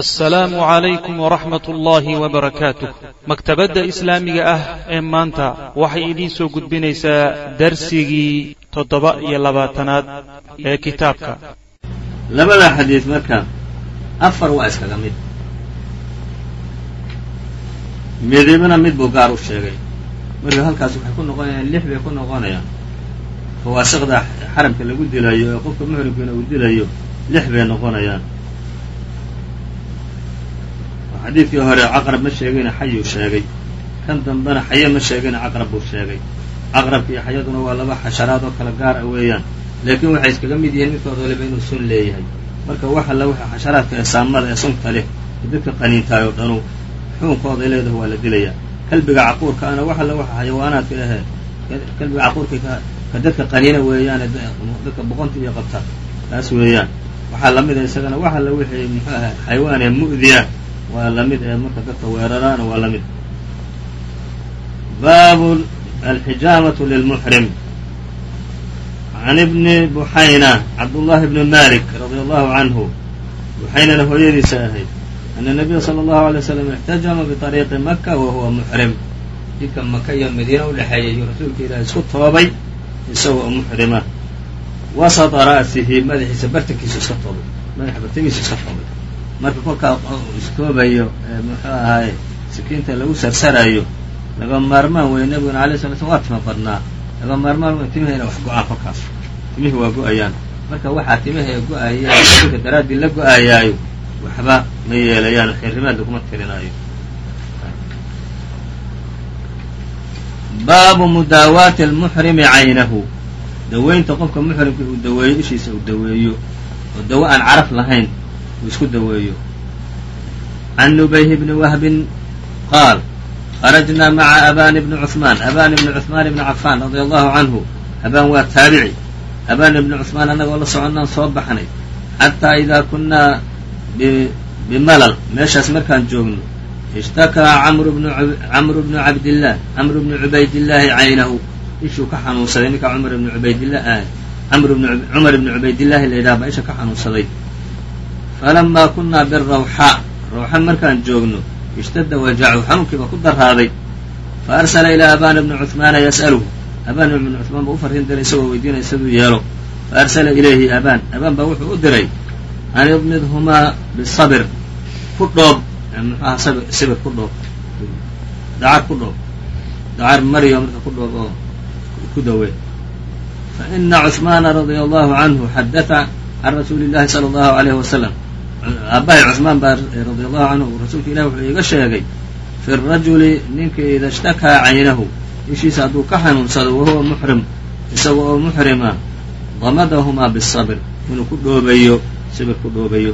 assalaamu calaykum waraxmat ullaahi wabarakaatuh maktabadda islaamiga ah ee maanta waxay idiin soo gudbinaysaa darsigii toddoba iyo labaatanaad ee kitaabka. Labada xadiid marka afar waa iskaga mid. Midibna mid buu gaar u sheegay. Marka halkaas waxay ku noqonayaan lix bay ku noqonayaan. Fawaasiqda xaramka lagu dilayo ee qofka muxrimkiina uu dilayo lix bay noqonayaan xadiidkii hore caqrab ma sheegayna xayuu sheegay. Kan dambena xaye ma sheegayna caqrab buu sheegay. Caqrabka iyo xayaduna waa laba xasharaad oo kala gaar a weeyaan. Laakiin waxay iskaga mid yihiin midkood waliba inuu sun leeyahay. Marka wax alla waxa xasharaadka ee saamada ee sunta leh ee dadka qaniintaay oo dhanu xuunkooday leedahay waa la dilayaa kalbiga caquurka ana wax alla waxa xayawaanaadka ahee kalbiga caquurka ka dadka qaniina weeyaane dadka boqonta iyo qabta taas weeyaan. Waxaa lamida isagana wax alla wixii muxuu ahay xayawaan ee mu'diya waa la mid ee marka dadka weeraraana waa la mid baabu alxijaamatu lilmuxrim can ibni buxayna cabdullahi bni malik radia allahu canhu buxaynana hooyadiisa ahayd ana nabiya sala allahu alay slam ixtajama biطariiqi maka wa huwa muxrim jidka maka iyo madiina udhexeeyay iyo rasuulka ilaah isku toobay isagoo muxrima wasata ra'sihi madaxiisa bartankiisu iska toobay madaxa bartankiisu iska toobay marka kolkaa istoobayo muxuu ahaay sikiinta lagu sarsarayo laga maarmaan wey nabiguna alay sala slam waa tima badnaa. Laga maarmaan wey timahayna wax go'aan kolkaas timihii waa go'ayaan. Marka waxaa timaha go'aya ka daraaddii la go'ayaayo waxba ma yeelayaan xirrimaad laguma tirinaayo. Baabu mudaawaati almuxrimi caynahu. Daweynta qofka muxrimka uu daweeyo ishiisa uu daweeyo. Oo dawo aan caraf lahayn uu isku daweeyo can nubayh bni wahbin qaal kharajnaa maca abani bni cuثmaan abani bni cuثmaan bni cafaan radia allahu canhu abaan waa taabici abani bni cuثmaan annagoo la soconnaan soo baxnay xataa idaa kunnaa bimalal meeshaas markaan joogno ishtakaa camru bnu cabdillaah camru bnu cubaydillaahi caynahu ishuu ka xanuunsaday ninka cumar bni cubaydillah cumar bni cubaydillaahi la yidhaha baa isha ka xanuunsaday falamaa kunaa birawxa rawxa markaan joogno ishtada wajacu xanuunkiiba ku daraaday fa arsala ilaa abaana bni cuhmaana yas'aluhu abaana ibni cumaan baa u farriin diray isagoo weydiinaya siduu yeelo fa arsala ilayhi abaan abaan baa wuxuu u diray an idmidhumaa bisabr ku dhoob muxuaha sibir ku dhoob dacar ku dhoob dacar mariyo marka ku dhoob oo ku dawee fa ina cuhmaana radia allahu canhu xadaa can rasuuli llahi sala allahu alayh wasalam aabbahay cuثmaan baa radia allahu canhu rasuulka ilahi wuxuu iiga sheegay fi rajuli ninkii ida ishtakaa caynahu. Ishiisa hadduu ka xanuunsado wahuwa muxrim isaga oo muxrima damadahumaa bisabr inuu ku dhoobayo sibir ku dhoobayo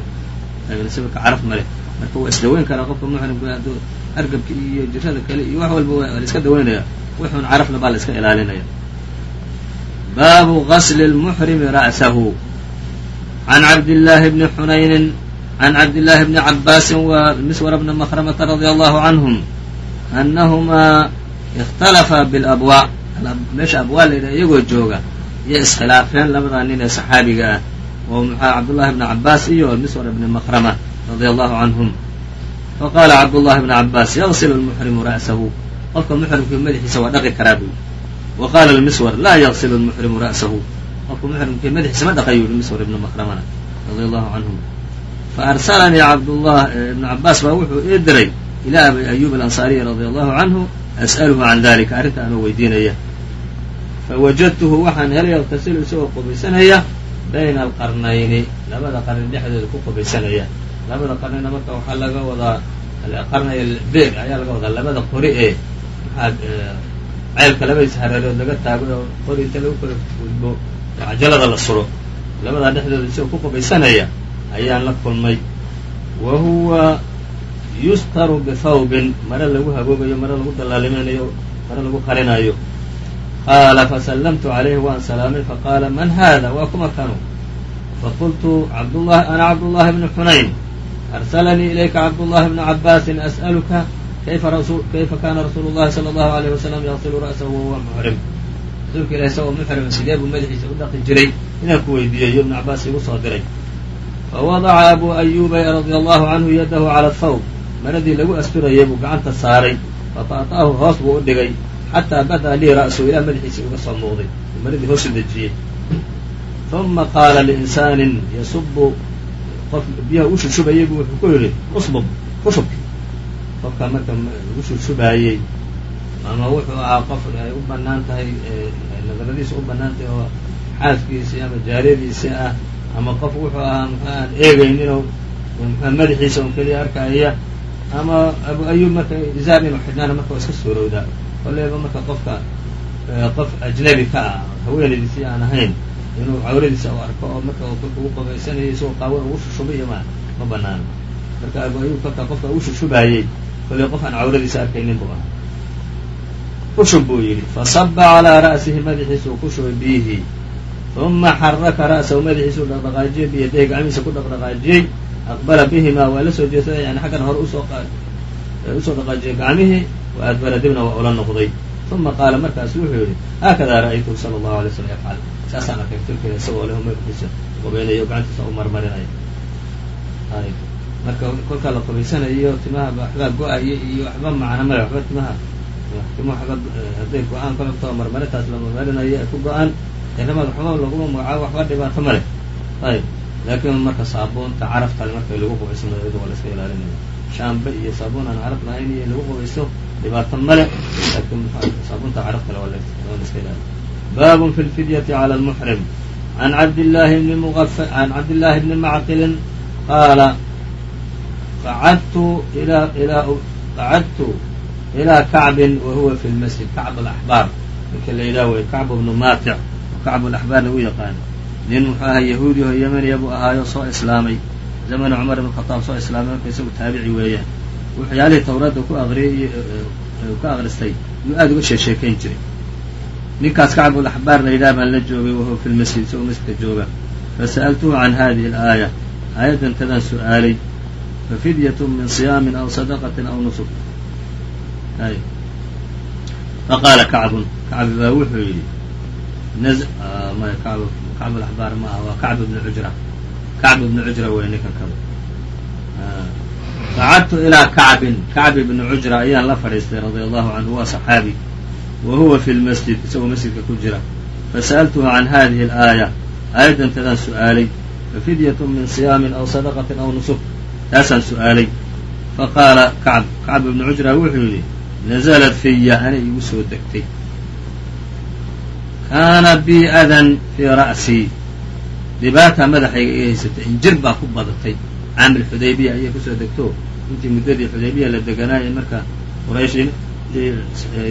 sibirka caraf ma leh. Marka waa isdaweyn karaa qofka muxrimka hadduu hargabka iyo jirada kale iyo wax walba waa la iska daweynaya wuxuun carafna baa la iska ilaalinaya. Baabu gasli lmuxrimi ra'sahu. Can cabdillaahi bni xunaynin cabdillaahi bni cabbaasin wa miswar bni makramata radia allahu canhum annahumaa ikhtalafa bilabwaa meesha abwaa la yidhaha iyagoo jooga iyo iskhilaafeen labadaa nin ee saxaabiga ah oo muxaa cabdullahi bni cabbaas iyo miswar bni makrama radia allahu canhum faqaala cabdullahi bni cabbaas yagsilu lmuxrimu ra'sahu qofka muxrimkii madaxiisa waa dhaqi karaa buu wa qaala lmiswar laa yagsilu lmuxrimu ra'sahu qofka muxrimkii madaxiisa ma dhaqayu yihi ibni makramana radia allahu canhum fa arsalanii cabdullah ibnu cabbaas baa wuxuu ii diray ilaa abi ayuub alansaariyi radia allahu canhu as'aluhu can dalika arrinta anoo weydiinaya fawajadtuhu waxaan helay yaqtasilu isagoo qubaysanaya bayna alqarnayni labada qarni dhexdooda ku qubaysanaya labada qarnina marka waxaa laga wadaa qarnay beer ayaa laga wadaa labada qori ee maxaa ceelka labadiisa hareerood laga taago oo qori inta lagu kala gudbo cajalada la suro labadaa dhexdooda isagoo ku qubaysanaya ayaan la kulmay. Wa huwa yustaru bithawbin mare lagu hagoogayo mare lagu dallaalimaynayo mare lagu qarinayo. Qaala fasallamtu calayhi waan salaamay. Faqaala man hada waa kuma kanu. Faqultu cabdullah ana cabdullahi bni xunayn. Arsalanii ilayka cabdullahi bnu cabbaasin as'aluka kayfa kana rasuulu llahi sala allahu alayh wasalam yaqsilu ra'sahu wahuwa muxrim rasuulka ilahi isagoo muxrima sidee buu madaxiisa u dhaqi jiray? Inaan ku weydiiyey iyo ibnu cabbaas igu soo diray fawadaca abu ayuba radia allahu canhu yadahu cala thawb maradii lagu asturayay buu gacanta saaray fata'ta'ahu hoos buu u dhigay xataa bada'a lii ra'suhu ilaa madaxiisii uga soo muuqday maradii hoosu dejiyey uma qaala liinsaanin yasubu qof biyaha u shushubayay buu wuxuu ku yidhi usbub ku qofka marka u shushubaayey ama wuxuu ahaa qof ay u bannaan tahay nadaradiisa u bannaan tahay oo xaaskiisii ama jaariyadiisii ah ama qof wuxuu ahaa muxuu aan eegayninoo mxua madaxiisa un keliya arkaya ama abu ayub marka izaar inuu xidhnaana marka waa iska suurowdaa kolleyba marka qofka qof ajnabi ka ah haweenaydiisii aan ahayn inuu cawradiisa u arko oo marka kolka u qabaysanayo isagoo qaawan ugu shushubay iyo ma ma banaano marka abu ayub kolka qofka u shushubaayey kolley qof aan cawradiisa arkaynin buu ahaa. Kushub buu yidhi fasaba calaa ra'sihi madaxiisuu ku shubay biyihii uma xaraka ra'sahu madaxiisuu dhaqdhaqaajiyey biyadayhi gacmihiisa ku dhaqdhaqaajiyey. Aqbala bihimaa waa la soo jeesaday yani xaggan hore u soo dhaqaajiyey gacmihii wa adbara dibna waa ula noqday. Uma qaala markaasu wuxuu yidhi haakadaa ra'aytuhu sala allahu alay slam yafcal saasaan arkay rasuulkeeda isagoo leho madaxiisa qubaynayo gacantiisa u marmarinayo marka kolkaa la qubaysanayo timaha waxbaa go'aya iyo waxba macna male waxba timaha timo waxba hadday go'aan kolabtao marmarintaas la marmarinayo ay ku go'aan inamaad waxba laguma magacaabo waxba dhibaato ma leh. Ayib. Laakiin marka saabuunta carafta marka lagu qubaysanayo iyada waa la iska ilaalinaya. Shaambe iyo saabuun aan caraf lahayn iyo lagu qubaysto dhibaato male laakiin saabuunta caraftale waa la iska ilaalinaya baabun fi lfidyati cala lmuxrim an cabdillaahi bni can cabdillaahi bni macqilin qaala qacadtu qacadtu ilaa kacbin wa huwa fi lmasjid kacb alaxbaar ninka la yidhaha wey kacb bnu maatic kacb alaxbaar lagu yaqaano. Nin muxuu ahaa yahuudi oo yemaniya buu ahaayo soo islaamay. Zamana cumar ibn khataab soo islaamay marka isagu taabici weeyaan. Waxyaalihii tawraadda ku aqriyay ka aqristay. Yuu aada uga sheesheekayn jiray. Ninkaas kacbulaxbaar la yidhaha baan la joogay wahuwa fi lmasjid isagoo masjidka jooga. Fasa'altuhu can hadihi alaaya. Aayaddan tadaan su'aalay fafidyatu min siyaamin aw sadaqatin aw nusuk. Faqaala kacbun kacbi baa wuxuu yidhi kacb alaxbaar ma aha waa kacb ibnu cujra kacb ibnu cujra wey ninkan kaba qacadtu ilaa kacbin kacb ibnu cujra ayaan la fadhiistay radia allahu canhu waa saxaabi wa huwa fi lmasjid isagoo masjidka ku jira fasa'altuhu can hadihi alaaya aayaddan tadaan su'aalay fafidyatu min siyaamin aw sadaqatin aw nusuk taasaan su'aalay faqaala kacb kacb ibnu cujra wuxuu yidhi naزlat fiya anay igu soo degtay kaana bi adan fii ra'sii dhibaata madaxayga iga haysatay injir baa ku badatay. Caamil xudaybiya ayay ku soo degto. Intii muddadii xudaybiya la deganaayay marka quraysh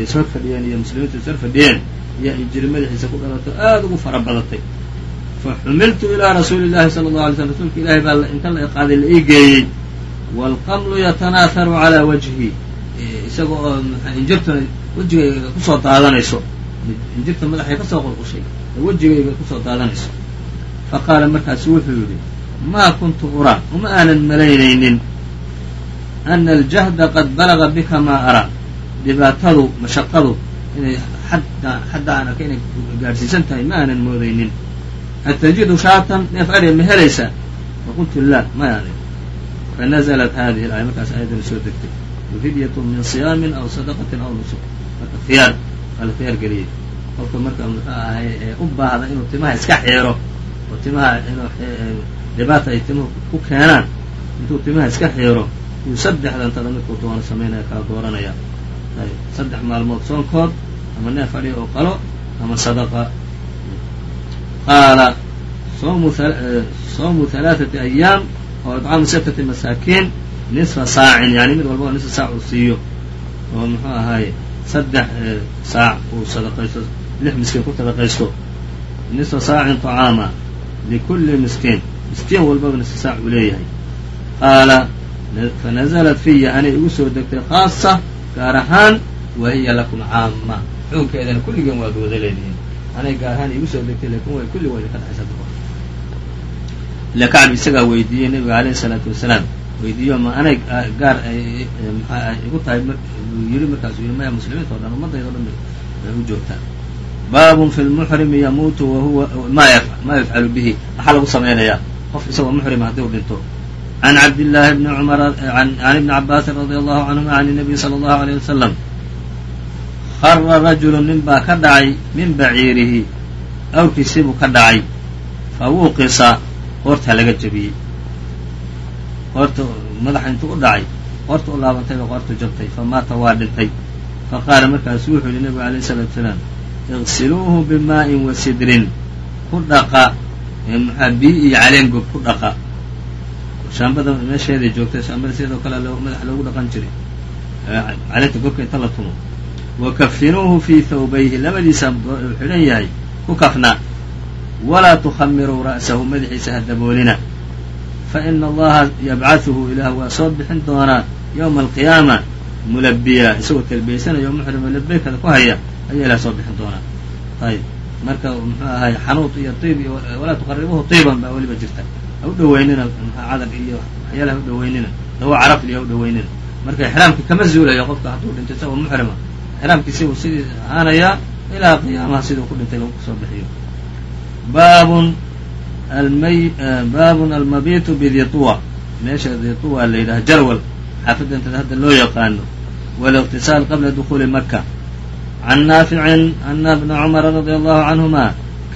ishor fadhiyeen iyo muslimiintu ishor fadhiyeen ayaa injiri madaxiisa ku dhalato aada ugu fara badatay. Fa xumiltu ilaa rasuuli llahi sala allau alay slm rasuulka ilahay baa inta la iqaaday la ii geeyey waalqamlu yatanaaharu calaa wajhi. Isaga oo injirtuna wejigayga ku soo daadanayso injirta madaxay ka soo qulqushay oo wejigayga ku soo daadanayso fa qaala markaasu wuxuu yidhi maa kuntu uraa uma aanan malaynaynin ana aljahda qad balaga bika maa araa dhibaatadu mashaqadu inay xadda aan arka inay gaadhsiisan tahay ma aanan moodaynin atajidu shaatan neef arya ma helaysaa faqultu la maya fanaزlat hadihi aaya markaas aayadani soo degtay fidyatu min siyaamin aw sadaqatin aw nusuk. Marka khiyaar waa la khiyaar geliyey qofka marka muxuu ahay ee u baahda inuu timaha iska xiiro oo timaha inuu dhibaata ay timuhu ku keenaan intuu timaha iska xiiro yuu saddexdan tada midkuu doono samaynaya kala dooranaya. Saddex maalmood soonkood ama neef adhi oo qalo ama sadaqa. Qaala sawmu halaaثati ayaam oo idcaamu sittati masaakiin nisfa saacin yani mid walba oo nisfa saac uu siiyo. Oo muxuu ahaaye saddex saac uu sadaqaysto lix miskiin ku sadaqaysto nisfa saacin طacaama likulli miskiin miskiin walbaba nisfa saac uu leeyahay qaala fanaزlat fiya anay igu soo degtay khaasa gaar ahaan wa hiya lakum caama xukunkeedana kulligeen waad wada leedihiin anay gaar ahaan igu soo degtay lakin way kulli wayna ka dhexaysa ila kacbi isagaa weydiiyey nabiga alayh الsalaatu wasalaam weydiiyo ma anay gaar mxaa igu tahay buu yiri markaasuu yiri maya muslimiinta o dhan ummadayda o dhan bay u joogtaa baabun fi lmuxrimi yamuutu wahuwa ma yafcalu bihi. Maxaa lagu samaynayaa qof isagoo muxrima haddii u dhinto can cabdillaahi bni cumar can ibni cabaasin radia allahu canhuma can nabiy sala allahu alayh wasalam khara rajulu nin baa ka dhacay min baciirihi awrkiisii buu ka dhacay fa wuqisa qoortaa laga jebiyey qoorta madaxa intuu u dhacay qoorta u laabantay ba qoortu jabtay fa maata waa dhintay. Fa qaala markaasu wuxuu yihi nebigu alayh salaatu salaam iqsiluuhu bimaa'in wa sidrin ku dhaqa. Maxaa biyi iyo caleen gob ku dhaqa. Shaambada meesheeday joogtay shaambada sidoo kale madaxa loogu dhaqan jiray. Caleenta gobka inta la tumo. Wa kafinuuhu fii thawbayhi labadiisa xidhan yahay ku kafna. Walaa tukhamiruu ra'sahu madaxiisa ha daboolina. Fa ina allaha yabcahuhu ilaah waa soo bixin doonaa yowma alqiyaama mulabiya isagoo talbiyeysanaya oo muxrima labeykada ku haya ayaa ilaah soo bixin doonaa ayb marka muxuu ahay xanuud iyo iyo walaa tuqaribuhu tiiban baa weliba jirta. Ha u dhaweynina cadar iyo waxyaala ha u dhaweynina dawa carafli ha u dhaweynina marka ixraamkii kama zuulayo qofka hadduu dhinto isagoo muxrima. Ixraamkiisi buu sidii ahaanayaa ilaa qiyaamaha siduu ku dhintay lagu soo bixiyo. Baabun baabun almabitu bidituwa meesha dituwa la yidhaha jarwal xaafidda intada hadda loo yaqaano wاliqtisaal qabla dukhuuli maka can naaficin ana bna cumara radia allahu canhuma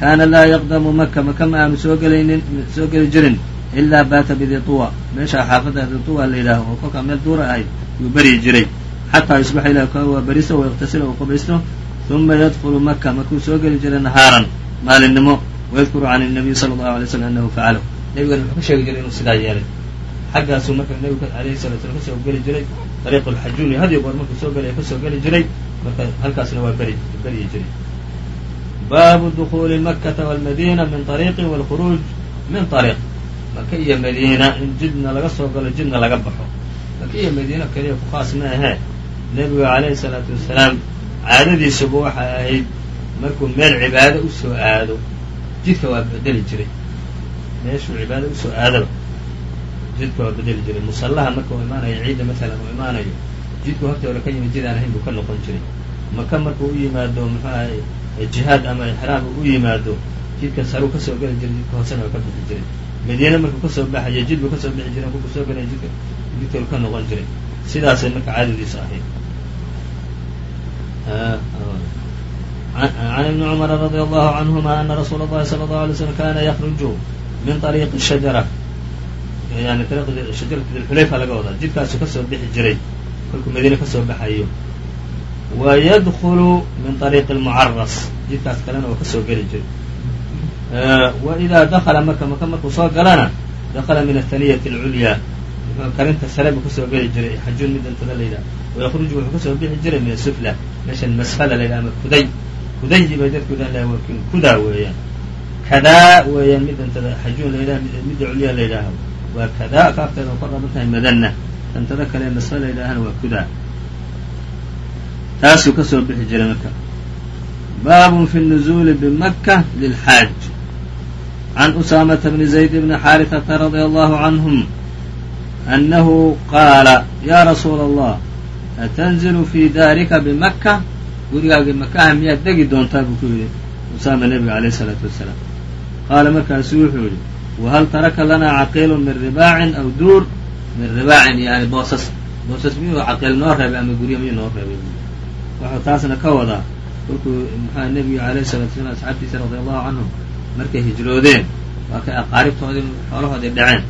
kaana laa yaqdamu maka maka ma aanu soo gelaynin soo geli jirin ilaa baata bidituwa meesha xaafadda dituwa la yidhaaho oo kolkaa meel duura ahayd yuu beryi jiray xataa yusbaxa ilah ka waa beriso wayqtasila uu qubaysto uma yadkulu maka makuu soo geli jiray nahaaran maalinimo wayadkuru can الnabiy sala allahu alay slam anahu facalahu nebigana wuxuu ka sheegi jiray inuu sidaa yeelay xaggaasuu marka nabigu alayhi salatu slam ka soo geli jiray dariiq lxajuni had iyo goor markuu soo gelaya ka soo geli jiray marka halkaasna waa beri beriyi jiray. Baabu dukuuli makata walmadiina min ariiqin walkhuruuj min ariiq maka iyo madiina in jidna laga soo galo jidna laga baxo. Maka iyo madiina keliya ku khaas ma ahee nebigu alayhi salaatu wasalaam caadadiisuba waxa ahayd markuu meel cibaado u soo aado jidka waa bedeli jiray. Meeshuu cibaado u soo aadaba jidka waa bedeli jiray. Musallaha marka uu imaanayo ciidda maalan uu imaanayo jidku horta hore ka yimid jid aan ahayn buu ka noqon jiray. Maka markuu u yimaado muxuu ahay jihaad ama ixraam u yimaado jidka saruu ka soo geli jiray jidka hoosena waa ka bixi jiray. Madiine markuu ka soo baxayo jid buu ka soo bixi jiray markuu soo gelaya jidka jidka ka noqon jiray. Sidaasay marka caadadiisa ahayd. Can ibni cumara radia allahu canhuma ana rasuula اllahi sala allahu alay slm kana yakruju min طariiqi shajara yani ariiqdii shajarati dilxulayfa laga wadaa. Jidkaasu ka soo bixi jiray kolkuu madiine ka soo baxayo. Wa yadkulu min ariiqi lmucaras jidkaas kalena waa ka soo geli jiray. Wa idaa dakala maka maka markuu soo galana dakala min athaniyati alculyaa muxuu karinta sare buu ka soo geli jiray xajuun midan tada la yidhaha wayakhruju wuxuu ka soo bixi jiray min asufla meeshan masfala la yidhaha ama kuday kudayi bay dadku yidhahan laha waa kudaa weeyaan. Kadaa weeyaan midantada xajuun la yidhaha midda culyaa la yidhaaha waa kadaa kaafteeda ku raban tahay madana tantada kale masla idhaahana waa kudaa taasuu ka bixi jiray marka baabun fi nuzuuli bimaka lilxaaj can usaamata bni zayd bni xaariata radia allahu canhum annahu qaala yaa rasuula allah atanzilu fii daarika bimaka gurigaagii makaha miyaad degi doontaa buu ku yidhi usaama nebiga alayh isalaatu wasalaam qaala markaasu wuxuu yidhi wahal taraka lanaa caqiilun min ribaacin aw duur min ribaacin yani boosas boosas miyuu caqiil noo reebay ama guryo miyuu noo reebay wuxuu taasna ka wadaa kolkuu muxua nebigu alayh salatu wasalaam asxaabtiisa radia allahu canhum markay hijroodeen waa kay aqaaribtoodii xoolahoodii dhaceen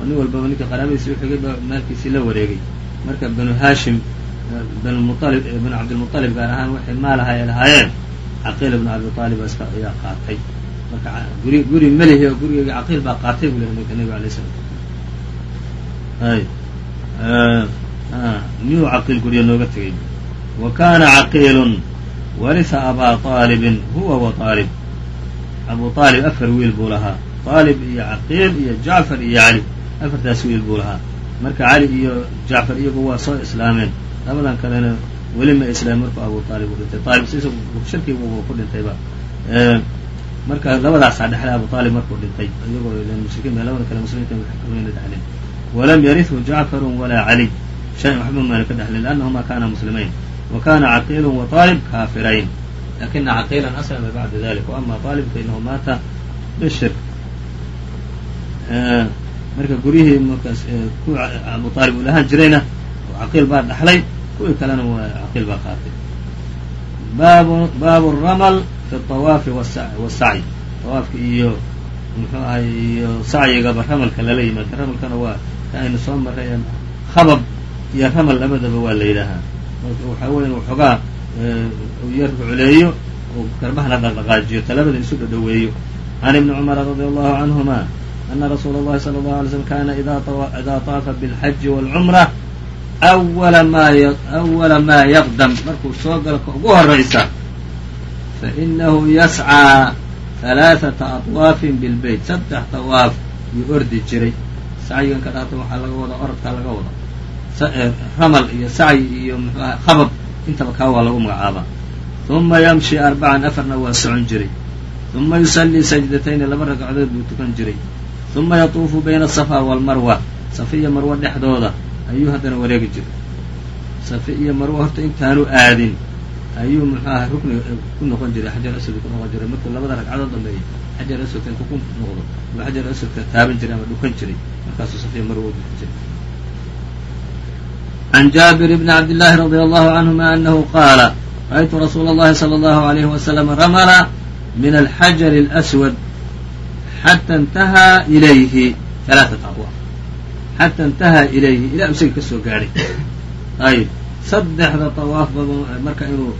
oo nin walbaba ninka qaraabadiisi uxigay maalkiisii la wareegay marka banu haashim banu mualib banu cabdilmuطalib gaar ahaan waxay maalaha ay lahaayeen caqiil ibnu abi aalib ayaa qaatay marka guri melihi oo gurigeyga caqiil baa qaatay buu lehy ninka nebiga alay slam ay miyuu caqiil guryo nooga tegay. Wa kana caqiilun warisa abaa aalibin huwa wa aalib abu aalib afar wiil buu lahaa. Aalib iyo caqiil iyo jacfar iyo cali afartaas wiil buu lahaa. Marka cali iyo jacfar iyagu waa soo islaameen. Labadan kalena weli ma islaam markuu abu aalib u dhintay. Aalib si shirkigu ku dhintayba marka labadaasaa dhexlay abu aalib markuu dhintay iyagoo mushrikiin labada kale muslimiinta wayna dhexleen walam yarithu jacfaru walaa caliy shay waxba mayna ka dhexlin liannahuma kana muslimayn wa kana caqiilu wa aalib kaafirayn. Lakina caqiilan aslama bacda dalik waama aalib fainahu maata bishirk. Marka guryihii markaas ku abu uu lahaan jirayna caqiil baa dhaxlay kuwii kalena caqiil baa qaatay. Baabu ramal fi طawaafi wasacyi tawaafka iyo muxuu ahay iyo sacyigaba ramalka lala yimaado ramalkana waa ka aynu soo maray khabab iyo ramal labadaba waa la yidhaahaa waxaa weya waxoogaa yar rucleeyo oo garbahana dhaqdhaqaajiyo talabada isu dhadhoweeyo can ibni cumara radi allahu canhuma ana rasuula اllahi salى اllahu alay slm kana ida طaafa bاlxaji wاlcumra awala maa yaqdam markuu soo galo ka ugu horaysa fainahu yascىa halaaثata awaafin bilbeyt saddex tawaaf yuu ordi jiray sacyigan ka dhaata waxaa laga wadaa orodkaa laga wadaa ramal iyo sacyi iyo mxuaha habab intaba kaa waa lagu magacaabaa uma yamshi arbacan afarna waa socon jiray uma yusallii sajdatayni laba ragcadood buu tukan jiray uma yatuufu bayna asafa waalmarwa safe iyo marwo dhexdooda ayuu haddana wareegi jiray safe iyo marwo horta intaanu aadin ayuu mxuaha rukni ku noqon jiray xajar aswad ku noqon jiray. Markuu labada ragcadood dhameeyey xajar aswadka intu ku noqdo. U xajar aswadka taaban jiray ama dhukan jiray. Markaasuu safiya marwo dhukan jiray. An jaabir bni cabdillaahi radi allahu canhuma anahu qaala ra'aytu rasuula allahi salى allahu alayhi wasalam ramla min alxajari اlaswad xata intahaa ilayhi alaaata abwaab xata intahaa ilayhi ilaa isaga ka soo gaadhay ayb saddexda طawaaf marka inuu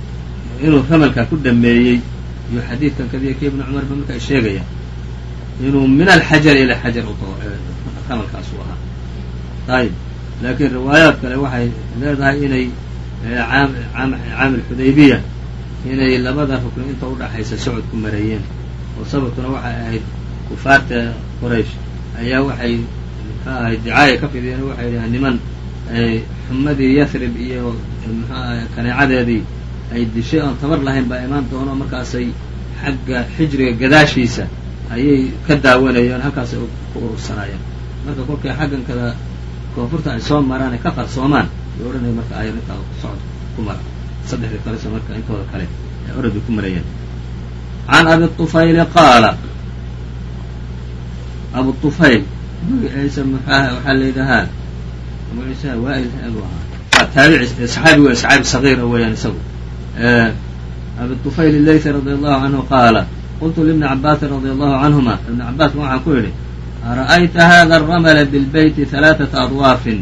inuu ramalkaa ku dhameeyey iyo xadiidkan kadiya ki ibn cumar ba marka sheegaya inuu min alxajar ila xajar ramalkaasu ahaa. Ayb laakiin riwaayaad kale waxay leedahay inay caamil xudaybiya inay labada rukni inta udhaxaysa socod ku marayeen. Oo sababtuna waxay ahayd kufaarta qoraysh ayaa waxay muxuu ahay dicaaya ka fidiyeen waxay dhahaan niman xumadii yathrib iyo muxuu kaneecadeedii ay dishay oon tabar lahayn baa imaan doono markaasay xagga xijriga gadaashiisa ayay ka daawanayeen halkaasay ku urursanaayeen marka kolkay xaggan kada koonfurta ay soo maraan ay ka qarsoomaan yo odhanaya marka ay arrintaa socod ku mara saddexdii kalese marka intooda kale orod bay ku marayeen. Can abi طufayli qaala abu طufayl magaciisa mxaa waxaa la yidhahaa magaciisa waail bu ahaa waa taabici saxaabi wey saxaabi sagiira weeyaan isagu abi طufayl leythi radi allahu canhu qaala qultu libni cabaasin radi allahu canhuma ibni cabaasma waxaan ku yidhi ara'ayta hada الramla bاlbeyti ثalaaثaةa adwaafin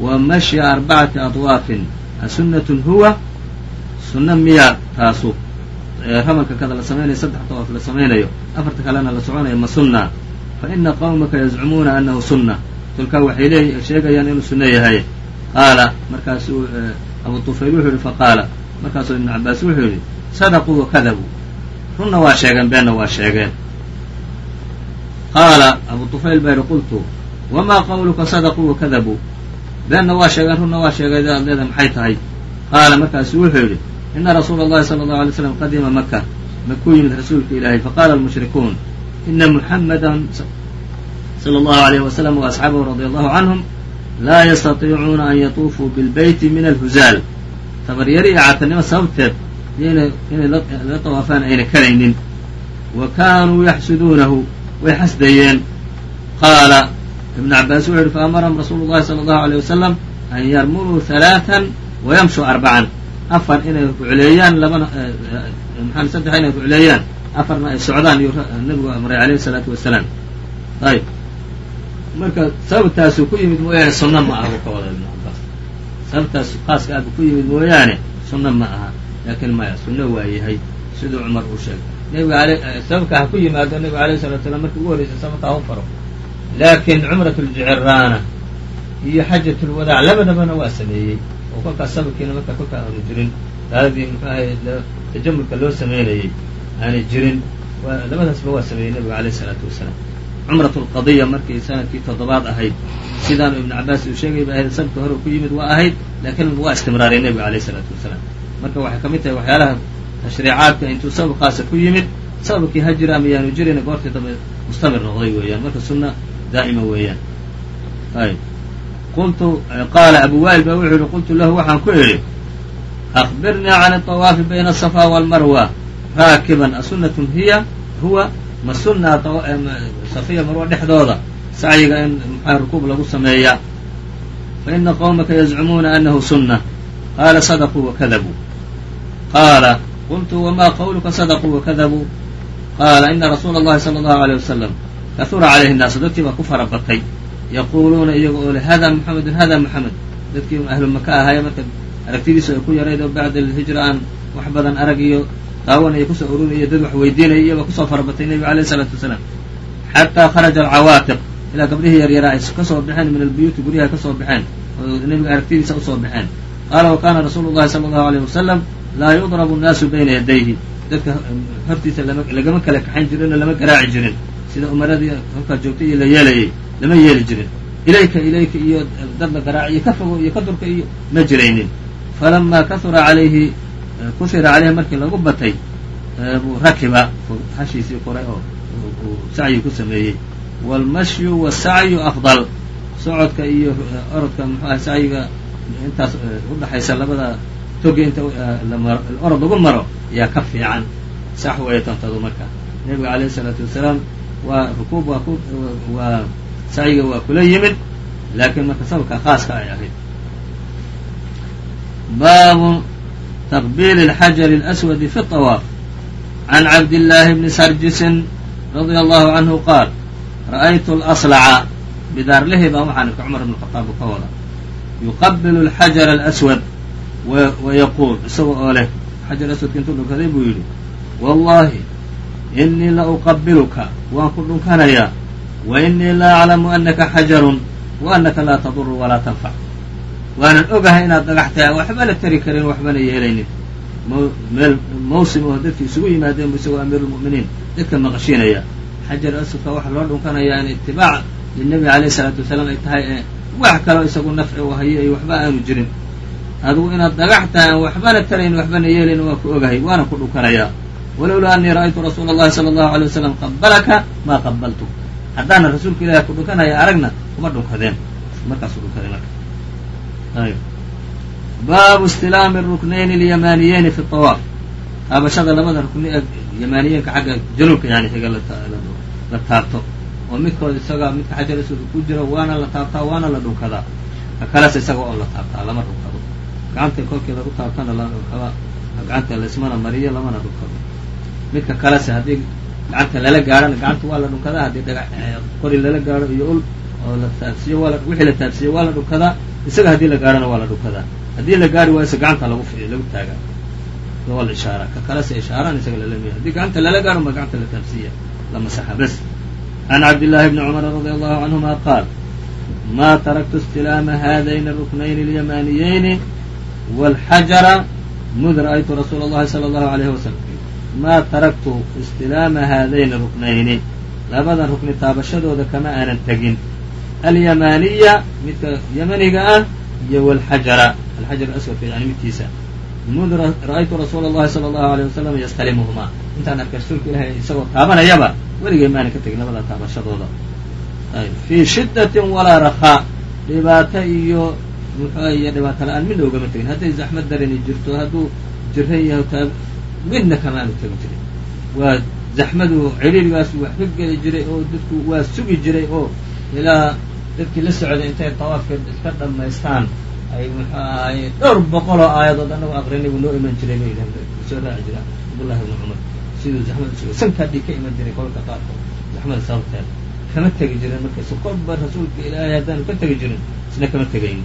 wa mashya arbacati adwaafin asunat huwa sunna miyaa taasu ramalka kada la samaynayo saddex tawaaf la samaynayo afarta kalena la soconayo ma sunna faina qawmaka yazcumuuna anahu sunna tolkaa waxay lee sheegayaan inuu sunno yahay. Qaala markaas eh, abu tufayl wuxuu yihi faqaala markaasuu ibnu cabaas wuxuu yihi sadaquu wakadabuu runna waa sheegeen beenna waa sheegeen. Qaala abu tufayl baa yihi qultu wamaa qawluka sadaquu wakadabuu beenna waa sheegeen runna waa sheegeen aad leedahay maxay tahay? Qaala markaasu wuxuu yidhi ina rasuula allahi sala allahu alay slam qadima maka maku yimid rasuulka ilaahay faqaala almushrikuun ina muxammadan salى اllahu alayh wasalam waasxaabahu radi allahu canhum laa yastatiicuuna an yatuufuu bilbeyti min alhuzaal tabaryari iyo caatanimo sababteed inay la tawaafaan ayna karaynin. Wa kaanuu yaxsuduunahu way xasdayeen qaala ibn cabaas wuxuu yihi faamarahum rasuulu llahi sala allahu aleyh wasalam an yarmuluu halaatan wayamshuu arbacan afar inay rucleeyaan labana maxaa saddex inay rucleeyaan afarna ay socdaan iyo nabigu amray alayhi salaatu wasalaam marka sababtaasu ku yimid mooyaane sunna ma aha buu ka wada ibn cabaas sababtaas khaaska abu ku yimid mooyaane sunna ma aha. Laakiin maya sunno waa yahay siduu cumar uu sheegay. Nebiga ale sababka ha ku yimaado nebiga alayh salatu salam markii ugu horreysay sababka u faro. Laakiin cumrat ljiciraana iyo xajat lwadaac labadabana waa sameeyey. Oo kolkaas sababkiina marka kolkaa aanu jirin daaladii muxuu ahay tajamulka loo sameynayey aanay jirin labadaasba waa sameeyey nebiga alayh isalaatu wasalaam cumrat lqadiya markii sannadkii toddobaad ahayd. Sidaanu ibnu cabaas uu sheegay ba ahayd sababka hore ku yimid waa ahayd laakiin waa istimraaray nebiga alayh isalaatu wasalaam. Marka waxay ka mid tahay waxyaalaha tashriicaadka intuu sababkaasa ku yimid sababkii ha jira ama yaanu jirin goortii dambe mustamir noqday weeyaan. Marka sunna daa'ima weeyaan. Qultu qaala abu waa'il ba wuxuu yihi qultu lahu waxaan ku idhi akbirnii can aطawaafi bayna asafa waalmarwa raakiban asunatun hiya huwa ma sunaa safiya marwa dhexdooda sacyiga in mxua rukuub lagu sameeyaa faina qowmaka yazcumuuna anahu sunة qaala sadquu wakadabuu qaala qultu wma qawluka sadquu wakadabuu qaala ina rasuula اllahi salى اllahu عalيه wasalam kahura calayhi الnaasu dadkii baa ku fara batay yaquuluuna iyaga oo le hada muxamedun hada muxamed dadkii ahlu maka ahaaye marka aragtidiisu ay ku yarayd oo bacda alhijra aan wax badan arag iyo daawanaya ku soo ururinaya dad wax weydiinaya iyaba ku soo farabatay nebiga alayh isalaatu wasalaam xataa kharaja alcawaatiq ilaa gabdhihii yaryaraa ay ka soo baxeen min albuyuuti guryaha ka soo baxeen oo nebiga aragtidiisa u soo baxeen qaala wa kaana rasuulu llahi sala allahu aleyh wasalam laa yudrabu nnaasu bayna yadayhi dadka hortiisa lagama kala kaxayn jirin oo lama garaaci jirin sida umaradii halkaa joogtay iyo la yeelayay lama yeeli jirin ilayka ilayka iyo dad la garaaciyo ka fogo iyo ka durka iyo ma jiraynin falama kahura alayhi kuhira caleyhi markii lagu batay buu rakiba hashiisii koray oo uu sacyi ku sameeyey. Waalmashyu wasacyu afdal. Socodka iyo orodka muxuu ahay sacyiga intaas udhaxaysa labada toga inta orod lagu maro ayaa ka fiican. Sax weeye tantadu marka. Nebiga alayhi isalaatu wasalaam waa rukuub waa sacyiga waa kula yimid laakiin marka sababka khaaska ay ahayd baabu taqbiili اlxajari اlaswadi fi الطawaaf can cabdillaahi bni sarjisin radia allahu canhu qaal ra'aytu اlaslaca bidaarlihi baa waxaan arkay cumar bn khaaab ka wada yuqabilu اlxajara alaswad wa yaquul isaga oo leh xajar aswadka intuu dhunkaday buu yidhi wallahi inii la uqabiluka waan ku dhunkanayaa wa inii la aclamu anaka xajarun wa anaka laa taduru walaa tanfac waanan ogahay inaad dhagax tahay waxbana tari karin waxbana yeelaynin meel mawsim oo dadki isugu yimaadeen isagoo amiiruulmu'miniin dadka maqashiinaya xajar aswadka waxaa loo dhunkanayaa in itibaac linebi alayh isalaatu wasalaam ay tahay ee wax kaloo isagu nafci u hayo iyo waxba aanu jirin adugu inaad dhagax tahay aan waxbana tarayn waxbana yeelayn waa ku ogahay waana ku dhunkanayaa walowlaa anii ra'aytu rasuula allahi sala allahu alay wasalam qabalaka maa qabaltu haddaana rasuulka ilahi ku dhunkanaya aragna kuma dhunkadeen markaasuu dhunkaday marka baabu istilaami ruknayni alyamaaniyeyni fi طawaaf taabashada labada rukni ee yamaaniyeenka xagga januubka yani xiga la taabto oo midkood isaga midka xajar aswad ku jiro waana la taabtaa waana la dhunkadaa ka kalese isaga oo la taabtaa lama dhunkado gacanta kolkii lagu taabtana gacanta laismana mariyo lamana dhunkado midka kalese haddii gacanta lala gaarhana gacanta waa la dhunkadaa haddii dhagax qori lala gaaro iyo ul oo la taabsiyo wixii la taabsiyo waa la dhunkadaa isaga haddii la gaarana waa la dhukadaa. Haddii la gaari waa isa gacanta lagu lagu taagaa. Waa la ishaara. Ka kalese ishaaraan isaga lalamiya haddii gacanta lala gaaro ma gacanta la taabsiiya la masaxa bas can cabdillaahi bni cumara radia allahu canhuma qaal ma taraktu istilaama haadayni aruknayni alyamaaniyayni walxajara mud ra'aytu rasuula allahi sala allahu alayhi wasalam ma taraktu istilaama haadayni ruknayni. Labadan rukni taabashadooda kama aanan tegin alyamaaniya midka yamaniga ah iyo wlxajara alxajar aswadka yani midkiisa. Ra'aytu rasuula اllahi salى allahu alayh wasalam yastalimuhumaa intaan arkay rasuulka ilahay isagoo taabanayaba weligay maanan ka tegin labada taabashadooda. Fii shidatin walaa rakaa dhibaato iyo muxuu iyo dhibaato la'aan midna ugama tegin. Hadday zaxmad darani jirto hadduu jiran yahay taa midna kamaanu tegi jirin. Waa zaxmadu ciriirigaasu wax ka geli jiray oo dadku waa sugi jiray oo ilaa dadkii la socday intay tawaafka iska dhammaystaan ay muxuu dhowr boqol oo aayadood anagu aqrinay buu noo iman jiray bay soo raaci jira. Cabdullahi bni cumar siduu zaxmada suga sankaadhii ka iman jiray kolka qaarkood zaxmada sababteeda kama tegi jirin markaysu kolba rasuulka ilaahay haddaanu ka tegi jirin isna kama tegayno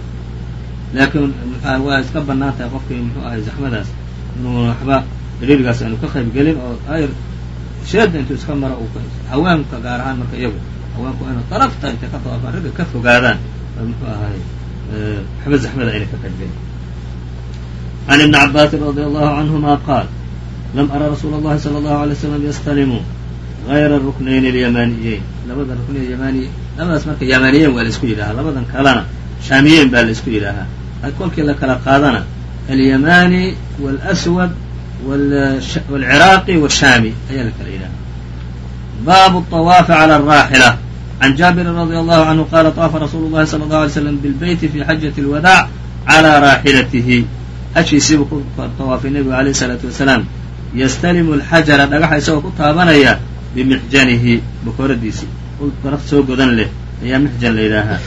laakiin mxua waa iska bannaan tahay qofkii muxuu ahay zaxmadaas. Inuu waxba ciriirigaas aanu ka qayb gelin oo ayr sheeda intuu iska maro uu haweenka gaar ahaan marka iyagu waa ku aanu darafta inta ka ragga ka fogaadaan muxuu ahay waxba zaxmada ayna ka kadbeen can ibni cabaasin radia allahu canhuma qaal lam ara rasuula allahi sala allahu alay slam yastanimu hayra ruknayn alyamaaniyeyn labada ruknay yamaaniye labadaas marka yamaaniyeyn waa la isku yidhaahaa labadan kalena shaamiyeyn baa la isku yidhaahaa kolkii la kala qaadana alyamaani waalswad walciraaqi washaami ayaa la kala yidhahaa baabu awaafi cala araaxila can jaabirin radi allahu canhu qala طaafa rasuulu اllahi salى اllahu alay slam bilbeyti fi xajaة اlwadaac calى raaxilatihi hashiisiibuu ku tawaafay nebigu alayh الsalaatu wasalaam yastalimu alxajara dhagaxa isagoo ku taabanaya bimixjanihi bakooradiisii daraf soo godan leh ayaa mixjan la yidhaahaa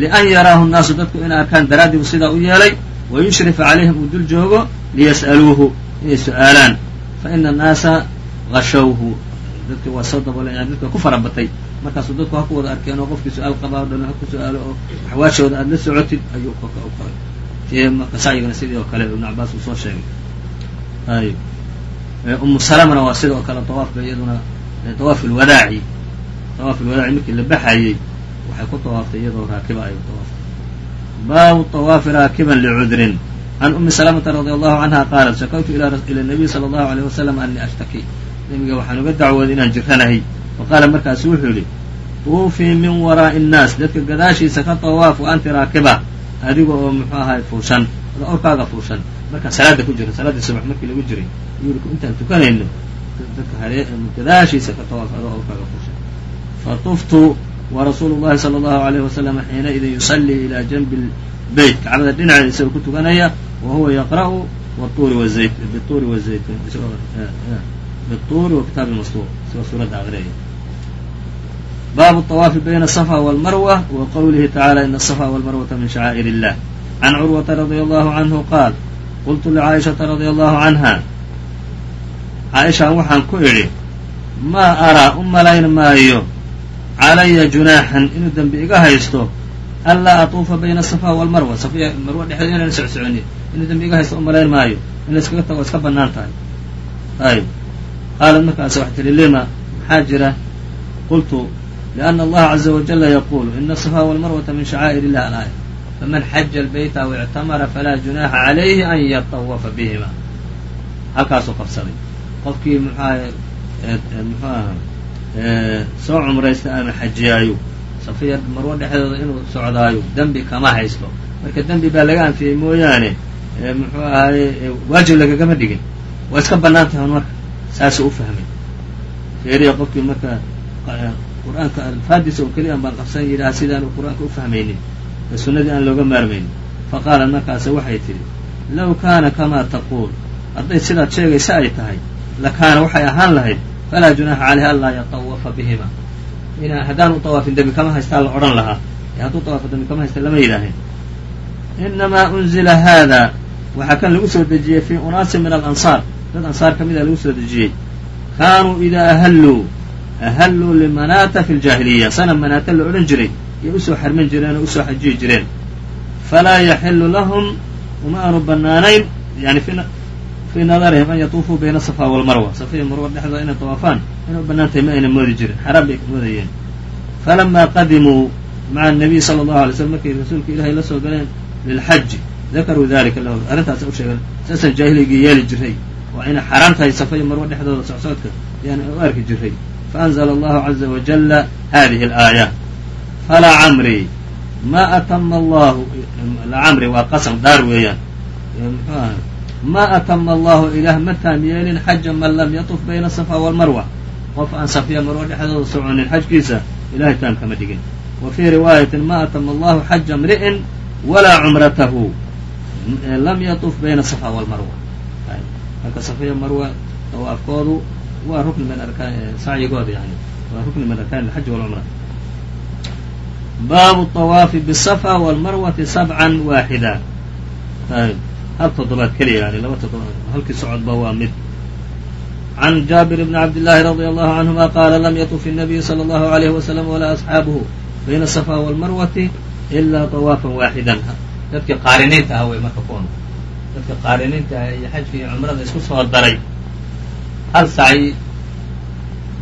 lian yaraahu nnaasu dadku inay arkaan daraadii buu sidaa u yeelay wa yushrifa calayhim uu dul joogo liyas'aluuhu inay su-aalaan fa ina annaasa gashawhu dadki waa soo daboolen dadka ku fara batay. Markaasuu dadku ha ku wada arkeen oo qofkii su'aal qabaa o dhan ha ku su'aalo oo axwaashooda aada la socotid ayuu u koray sacyigana sidii oo kale ibnu cabaas uu soo sheegay. Ayb umu salamana waa sida oo kale tawaafka iyaduna tawaaf lwadaaci tawaaf lwadaaci markii la baxayey waxay ku tawaaftay iyadoo raakiba ay tawaaftay. Baabu طawaafi raakiban licudrin can umi salamata radi allahu canha qaalat shakawtu ila nabiy sala allahu alayh wasalam ani ashtaki nabiga waxaan uga dacwooday inaan jiranahay fa qaala markaasu wuxuu yidhi tuufii min waraa'i innaas dadka gadaashiisa ka tawaaf wa anti raakiba adiga oo muxuu ahay fuushan orkaaga fuushan. Markaa salaada ku jira salaaddii subax markii lagu jiray yuu intaan tukanayno dadka gadaashiisa ka tawaaf adoo orkaaga fuushan. Fatuftu warasuulu llahi sala allahu alayhi wasalama xiinaidin yusallii ilaa janbi lbeyt. Kacbada dhinaceeda isagoo ku tukanaya wa huwa yaqra'u wtuuri wazayt bituuri wazaytun bituuri wa kitaabi mastur isagoo suuradda aqriyaya baabu طawaafi bayna asafa walmarwa wa qowlihi tacala ina asafa walmarwata min shacaa'ir illah can curwata radia allahu canhu qaal qultu licaa'ishata radia allahu canha caaishaan waxaan ku idhi maa araa u malayn maayo calaya junaaxan inuu dembi iga haysto anlaa atuufa bayna asafa walmarwa safiya marwa dhexdeeda inaan socsoconin inuu dembi iga haysto u malayn maayo in layskaga tago iska bannaan tahay qaalat markaas waxay tihi lima maxaa jira qultu liana allaha caza wajala yaquulu ina asafa walmarwata min shacaa'ir illah alaaya faman xaja albayta aw ictamara falaa junaaxa calayhi an yatawafa bihima halkaasuu qabsaday qofkii muxuaha muxuu aha soo cumraysta ama xajiyaayo safiya marwo dhexdooda inuu socdaayo dembi kama haysto marka dembi baa laga anfiyey mooyaane muxuu ahaye waajib lagagama dhigin waa iska bannaan tahay marka saasuu u fahmay feeriya qofkii marka qur'aanka alfaadiisa oo keliya baan qabsan yidhaha sidaanu qur'aanka u fahmaynin ee sunnadii aan looga maarmaynin. Fa qaalat markaase waxay tidhi low kaana kamaa taquul. Hadday sidaad sheegaysa ay tahay lakaana waxay ahaan lahayd falaa junaaxa caleyh anlaa yatawafa bihima. Ina haddaan u tawaafin dembi kama haystaa la odhan lahaa. Ee hadduu tawaafo dembi kama haysta lama yidhaaheen inamaa unzila haada waxaa kan lagu soo dejiyey fii unaasin min alansaar dad ansaar ka mida lagu soo dejiyey. Kaanuu idaa ahalluu ahalluu limanaata fi ljaahiliya sana manaata la odhan jiray yay u soo xarman jireen oo u soo xajiyi jireen. Falaa yaxilu lahum uma aanu bannaanayn yani fii nadarihim an yatuufuu bayna asafa walmarwa safiya marwa dhexdooda inay tawaafaan inay u bannaan ma ayna moodi jirin. Xaraam bay moodayeen. Falamaa qadimuu maca anabiy sala allahu alay slm markay rasuulka ilaahay la soo galeen lilxaji dakaruu dalika lahu. Arrintaasa u sheegeen saasaan jaahiligii yeeli jiray waa inay xaaraan tahay safiya marwa dhexdooda socsocodka yaan u arki jiray. Faanzla allahu caza wajala hadihi alaaya. Falaa camri ma atama allahu lacamri waa qasam dhaar weeyaan. Muxuu aha ma atama allahu ilaah ma taam yeelin xaja man lam yatuf bayna asafa walmarwa qof aan safiya marwa dhexdooda soconin xajkiisa ilahay taam kama dhigin. Wa fii riwaayatin ma atama allahu xaja mri'in walaa cumratahu lam yatuf bayna asafa walmarwa marka safiya marwa tawaafkoodu waa rukni min arkaan sacyigooda yani waa rukni min arkaan alxaji walcumra baabu طawaafi bالsafa wاlmarwati sabcan waaxida ayb hal toddobaad keliya yani laba toddobaad halkii socodba waa mid can jaabir bni cabd llaahi radi allahu canhuma qaala lam yatuf الnabiyu salى اllahu عalayh wasalam walaa asxaabuhu bayna asafa wاlmarwati ilaa طawaafan waaxidan dadkii qaariniinta ah wey marka kuwan dadka qaariniinta ah iyo xajka iyo cumrada isku soo daray hal sacyi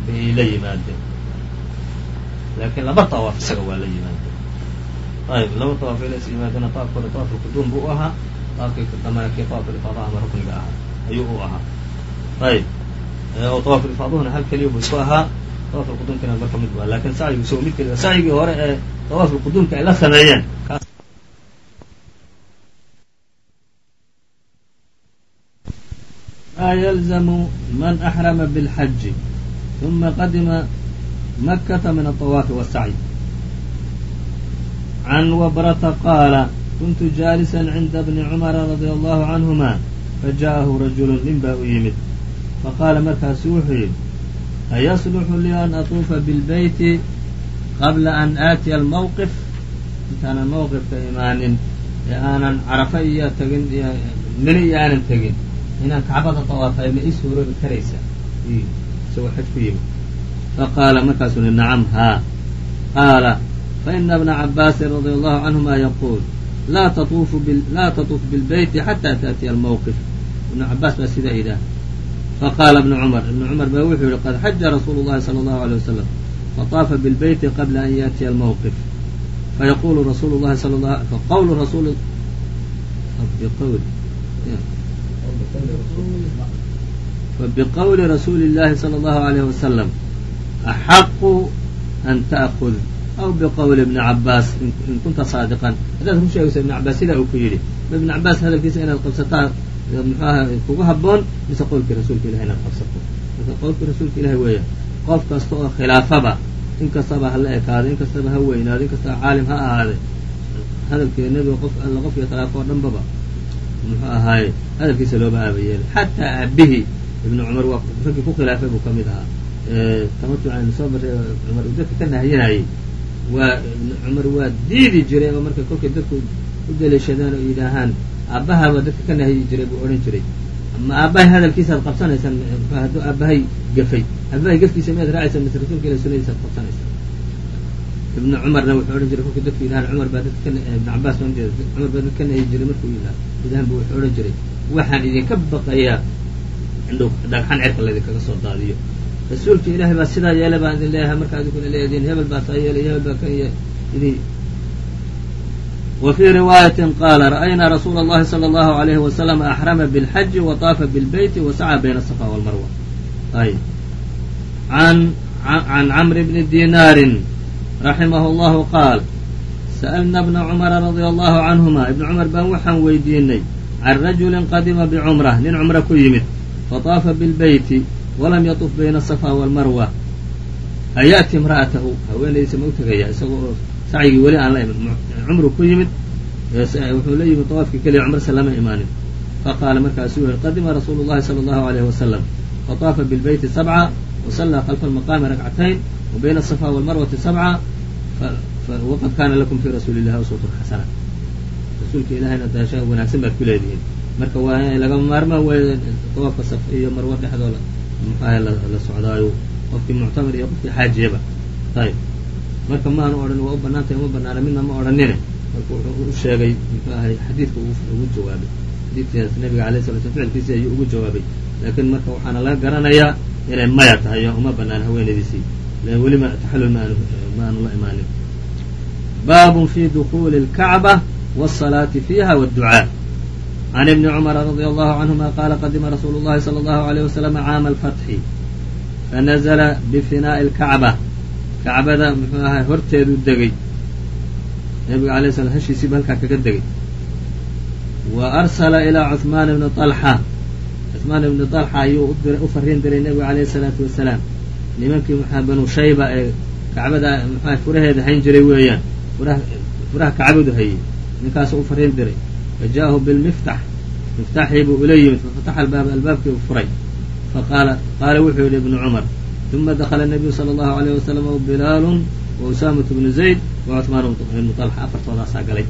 bay la yimaadeen. Laakiin laba tawaaf isaga waa la yimaadeen. Ayb laba tawaaf ay la yimaadeen. Tawaafka hore tawaaf alquduum buu u ahaa. Tawaafkii dambana kii tawaaf ifaada ama rukniga ahaa ayuu u ahaa. Ayb oo tawaaf ifaaduhuna hal keliya buu isku ahaa. Tawaaf alquduumkina marka mid waa. Lakin sacyigu isago mid keliya sacyigii hore ee tawaaf alquduumka ay la sameeyeen maa yalzamu man axrama biاlxaji uma qadima makkata min aطawaafi wasacyi can wabrata qaala kuntu jaalisan cinda bni cumara radia allahu canhuma faja'ahu rajulu nin baa u yimid faqaala markaasu wuxuu yidhi ayasluxu lii an atuufa bilbeyti qabla an aatiya almawqif intaanan mawqifka imaanin ee aanan carafa iyo tagin mini iyo aanan tegin inaan kacbada awaafa ma ii suuroobi karaysaa isagoo xaj ku yimi faqaala markaasuu i nacam haa qaala faina bna cabaasin radia allahu canhuma yaquul laa tatuuf bilbeyti xataa taatiya almowqif ibnu cabaas baa sidaa idhaah faqaala ibnu cumar ibnu cumar baa wuxuu yihi qad xaja rasuulu llahi sala allahu alay wasalam fataafa bilbeyti qabla an yaatiya almowqif fayaqulu rasuulu lahi sal faqawlu rasuul biqwl fabiqowli rasuuli اllahi salى اllahu alayh wasalam axaqu an ta'kud aw biqowli ibni cabaas in kunta saadiqan haddaad ku sheegayso ibn cabaas sidaa uu ku yidhi ma ibn cabaas hadalkiisa inaad qabsataa muxuaha kugu haboon mise qowlkii rasuulka ilahi inaad qabsato marka qowlkii rasuulka ilahi weeya qof kasta oo khilaafaba in kastaba ha la ekaado in kastaba ha weynaado in kastaba caalim ha ahaade hadalkii nebiga qof alla qofkii khilaafo oo dhanbaba muxuu ahaaye hadalkiisa looba aabayeelay xataa aabihii ibnu cumar waa raggii ku khilaafay buu ka mid ahaa. Tamatucan soo marray cumar uu dadka ka nahyanayay waa ibnu cumar waa diidi jiray oo marka kolkay dadku u daliishadaan oo yidhaahaan aabbahaaba dadka ka nahyi jiray buu odhan jiray. Ma aabbahay hadalkiisaad qabsanaysaan hadduu aabbahay gafay. Aabbahay gafkiisa miyaad raacaysaa mise rasuulka ilah sunadiisaad qabsanaysaan ibnu cumarna wuxuu odhan jiray kolkay dadku yidhahaan cumar baa dadka ibnu cabaas baan jeeda cumar baa dadka ka nahyi jiray markuu yidhaha yidhahan bu wuxuu odhan jiray waxaan idinka baqayaa indhow dhagxan cerka laydinkaga soo daadiyo rasuulka ilaahay baa sidaa yeelay baan idin leeyahay markaa idinkuna leediin hebel baa saa yeelay hebel baa kan idin وفي رواية قال رأينا رsuuل اللhi صلى الله عليه وسلم أحرم بالحج وطاafa بالبيت وسعى بين الصفا والمروة عن عمر بن ديناr raximah allahu qaal sa'alna bna cumara radia allahu canhuma ibna cumar baan waxaan weydiinay can rajulin qadima bicumra nin cumra ku yimid fataafa bilbeyti walam yatuf bayna asafa waalmarwa ayaati imra'atahu. Haweenaydiisa ma u tegayaa isaga oo sacyigii weli aan la iman. Cumru ku yimid wuxuu la yimid tawaafkii keliya cumrase lama imaanin. Faqaala markaasuu yihi qadima rasuulu llahi sala allahu alayhi wasalam fataafa bilbeyti sabca wasallaa kalfa almaqaami rakcatayn wa bayna asafa waalmarwati sabca waqad kaana lakum fii rasuuli illahi uswatun xasana rasuulka ilahayna daasha wanaagsan baad ku leedihiin marka waa lagama maarmaan weeye tawaafka saf iyo marwo dhexdooda muxuaha la socdaayo qofkii muctamir iyo qofkii xaajiyaba ayb marka maanu odhan waa u banaantay uma banaana midna ma odhanine marka wuxuu u sheegay muxuu ahay xadiidka ugu jawaabay xadiidkaas nabiga alay sala slam ficilkiisi ayuu ugu jawaabay laakiin marka waxaana laga garanayaa inay maya tahay oo uma banaana haweenaydiisii welima taxallul maanu ma aanu la imaanin baabun fi dukuuli اlkacba wالsalaati fiiha wاdducaa can ibni cumara radia allahu canhuma qaala qadima rasuulu llahi salى allahu alayh wasalama caama alfatxi fanazla bifinaa'i اlkacba kacbada muxuu ahay horteedu degay nabiga alay slam heshiisiiba halkaa kaga degay wa arsala ilaa cuثmaan ibni طalxa cuثmaan ibni طalxa ayuu u fariin diray nebiga alayh الsalaatu wasalaam nimankii mxua banu shayba ee kacbada mxua furaheeda hayn jiray weeyaan. Furaha kacbadu hayay. Ninkaasu u fariin diray. Fajaahu bilmiftax miftaaxii buu ula yimid. Fafataxa albaaba albaabkii uu furay. Faqaala qaala wuxuu yidhi ibnu cumar uma dakala nabiyu sala allahu alayh wasalam bilaalun wa usaamatu bnu zayd wa cuhmaan ibnu talxa afartoodaasaa galay.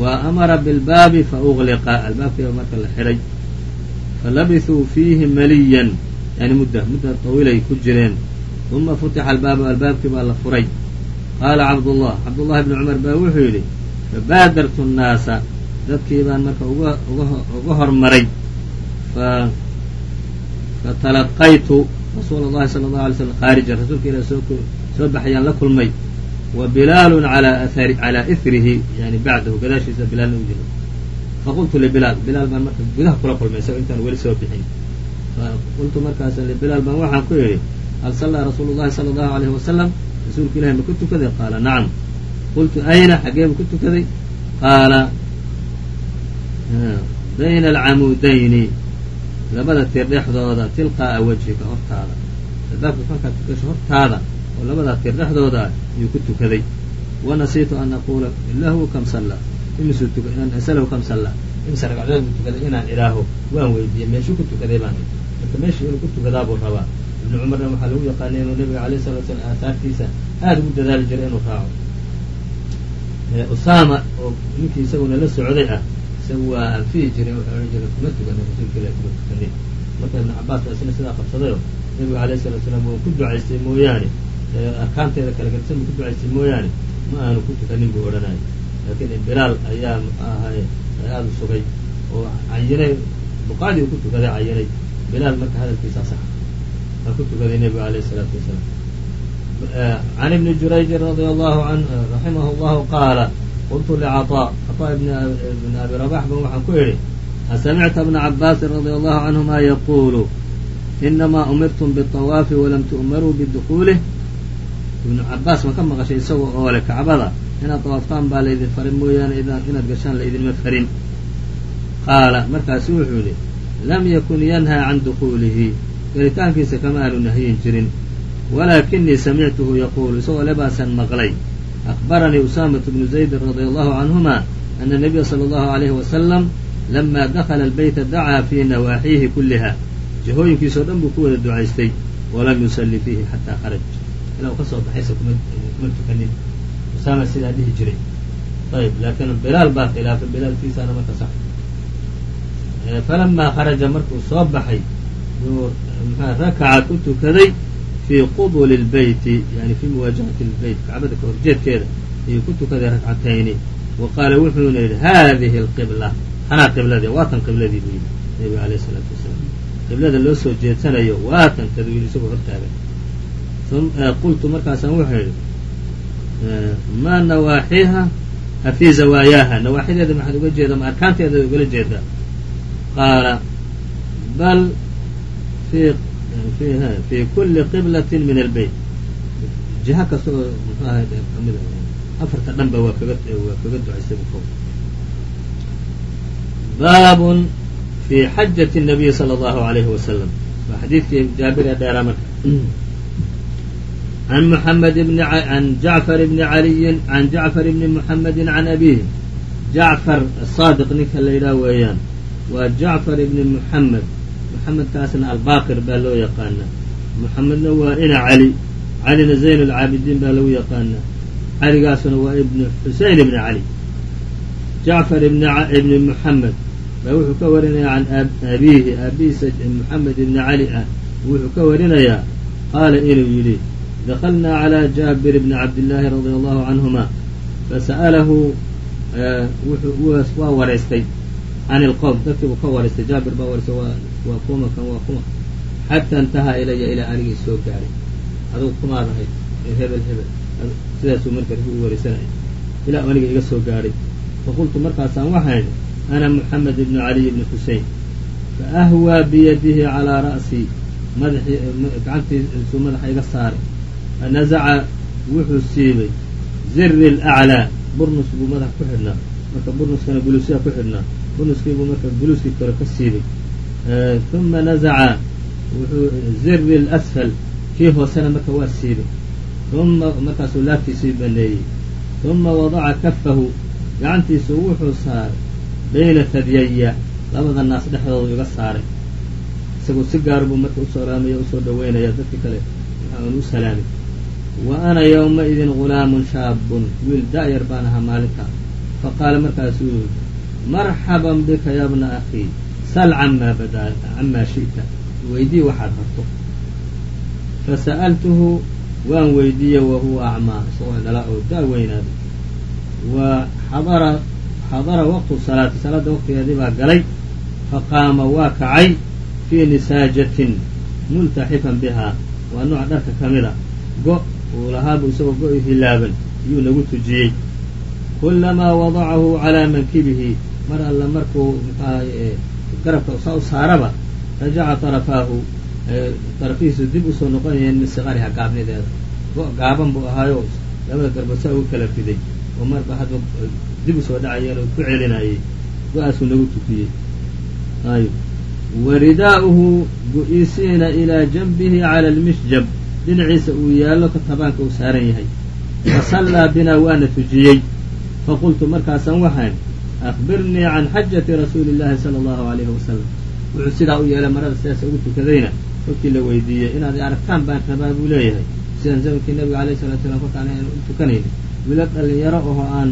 Wa amara bilbaabi fa ugliqa albaabkiiba marka la xidhay falabisuu fiihi maliyan yani mudda mudda tawiilay ku jireen uma futixa albaabu albaabkii baa la furay qaala cabdullah cabdullahi bni cumar baa wuxuu yidhi fabaadartu nnaasa dadkii baan marka uga hormaray fatalaqaytu rasuula allahi sala allahu alay slam khaarijan rasuulka ilah soo baxayaan la kulmay wa bilaalun calaa irihi yani bacdahu gadaashiisa bilaalna u yimi faqultu libilaal bilaal baan marka gudaha kula kulmay isagoo intaan weli soo bixin faqultu markaas libilaal baan waxaan ku yidhi hal sallaa rasuulu llahi sala allahu alayhi wasalam rasuulka ilahi ma ku tukaday qaala nacam qultu ayna xaggee ma ku tukaday qaala bayna alcamuudayni labada tiir dhexdooda tilqaa'a wajhika hortaada albaabka kolkaad tukasho hortaada oo labadaa tiir dhexdooda ayuu ku tukaday wanasiitu an aquula lahu kam sallaa asalahu kam sallaa imse ragcadood buu tukaday inaan idhaaho waan weydiiyey meeshuu ku tukaday baan marka meeshii inuu ku tukadaa buu rabaa ibnu cumarna waxaa lagu yaqaanay inuu nabiga alayh salatu slam aahaartiisa aada ugu dadaali jiray inuu raaco. Usaama oo ninkii isaguna la socday ah isagu waa anfihi jiray wuxuu odhan jiray kuma tukana rasuulka kuma tukanin. Marka ibnu cabaas baa isna sidaa qabsadayoo nabiga alayh salatu salaam wuu ku ducaystay mooyaane. Arkaanteeda kala gadisan buu ku ducaystay mooyaane. Ma aanu ku tukanin buu odhanaya laakiin bilaal ayaa muxuu ahay aada u sugay oo cayinay buqaadii uu ku tukaday cayinay bilaal marka hadalkiisaa sax waa ku tukaday nebigu alayh isalaatu wasalaam can ibni jurayjin radia allahu an raximah llahu qaala qultu licaطaa caطaa ibn abi rabax ban waxaan ku idhi asamicta bna cabaasin radia allahu canhuma yaquulu inamaa umirtum biطawaafi walam tu'maruu bidukuulih ibnu cabaas ma ka maqashay isaga oo le kacbada inaad tawaaftaan baa laydin farin mooyaane inaad gashaan laydinma farin qaala markaasu wuxuu yidhi lam yakun yanhaa can dukuulihi gelitaankiisa kama aanu nahyin jirin. Walaakinii samictuhu yaquulu isagoo lebaasan maqlay. Akbaranii usaamatu bnu zaydin radia allahu canhuma ana nabiya sala allahu alayhi wasalam lama dakala albeyta dacaa fii nawaaxiihi kulliha. Jihooyinkiisao dhan buu ku wada ducaystay. Walam yusalli fiihi xataa kharaj. Ilaa uu ka soo baxaysa kuma tukanin. Usaama sidaa dhihi jiray. Ayb laakiin bilaal baa khilaafay bilaalkiisaana marka sax falamaa kharaja markuu soo baxay yuu mxua rakaca ku tukaday fii qubuli lbeyti yani fii muwaajahati lbeyt kacbada ka horjeedkeeda ayuu ku tukaday rakcatayni. Wa qaala wuxuuna yidhi hadihi alqibla tanaa qibladii waa tan qibladii buu yidhi nebiga alayh isalaatu wasalaam. Qiblada loo soo jeedsanayo waa tan kaduu yidhi isagoo hortaagan qultu markaasaan wuxuu yidhi maa nawaaxiiha? Afii zawaayaaha nawaaxideeda maxaad uga jeedaa ma arkaanteeda ugala jeedaa qaala bal fii kuli qiblatin min albeyt jiha kasta oo muxuu ahay kamid afarta dhanba waa kaga waa kaga ducaystay bu baabun fi xajati الnabiyi salى اllahu alayhi wasalam waa xadiidkii jaabir ee dheeraa marka an mحamed bn an jacfar bni caliyin an jacfar bni muxamedi can abihi jacfar asaadiq ninka la yidhaah weeyaan waa jacfar ibni muxamed muxamedkaasna albaqir baa loo yaqaanaa. Muxamedna waa ina cali calina zayn اlcaabidiin baa lagu yaqaanaa. Caligaasuna waa ibn xusein ibni cali jacfar ibni muxamed baa wuxuu ka warinayaa can abiihi aabihiisa muxamed ibni cali ah. Wuxuu ka warinayaa qaala inuu yidhi daklnaa calى jaabir bni cabdillaahi radia allahu canhuma fasa'alahu waa waraystay can ilqowm dadkii buu ka waraystay jaabir baa waraystay waa kuma kan waa kuma xataa intahaa ilaya ilaa anigii soo gaaray adugu kumaad ahayd hebel hebel sidaasuu marka u waraysanaya ilaa aniga iga soo gaadhay faqultu markaasaan waxaan ana muxamed ibnu caliy bni xusein faahwaa biyadihi calaa ra'sii madaxii gacantiisuu madaxa iga saaray fanazaca wuxuu siibay ziri laclaa burnus buu madaxa ku xidhnaa marka burnuskana buluusyaa ku xidhnaa burnuskiibuu marka buluuskii kore ka siibay uma nazaca wuxuu ziri lasfal kii hoosena marka waa siibay uma markaasuu laabtiisii baneeyey uma wadaca kafahu gacantiisu wuxuu saaray bayna tadyaya labada naas dhexdooda iga saaray isagoo si gaar buu marka u soo raamaya u soo dhaweynaya dadkii kale waxaan u salaamay wa ana yowmaidin gulaamun shaabun wiil da'yar baan ahaa maalintaa faqaala markaasuu yii marxaban bika ya bna akhii sal camaa badaa camaa shi'ta weydii waxaad rabto fasa'altuhu waan weydiiyey wahuwa acmaa isagoo dhalaa oo da' weynaaday wa xadara xadara waqtu salaati salaadda waqtigeedii baa galay faqaama waa kacay fii nisaajatin multaxifan bihaa waa nooc dharka ka mid a go' uu lahaabuu isagoo go' hilaaban iyuu nagu tujiyey kulamaa wadacahu calaa mankibihi mar alla markuu muxuahay garabka saa u saaraba rajaca tarafaahu tarafihiisu dib u soo noqonayeen min siqariha gaabnideeda gaaban buu ahaayo labada garbood saa ugu kala fiday oo marba hadba dib u soo dhacayeen oo ku celinayay go'aasuu nagu tukiyey. Ayb wa ridaa'uhu gu-iisiina ilaa janbihi cala almishjab. Dhinaciisa uu yaallo ka tabaanka uu saaran yahay. Fasallaa binaa waana tujiyey. Faqultu markaasaan waxaan akhbirnii can xajati rasuuli illaahi sala allahu alayhi wasalam wuxuu sidaa u yeelay marada sidaasa ugu tukadayna kolkii la weydiiyey inaad aragtaan baan rabaa buu leeyahay sidaan zamankii nabiga alayh salatu salam aynu u tukanayni wila dhalinyaro oho aan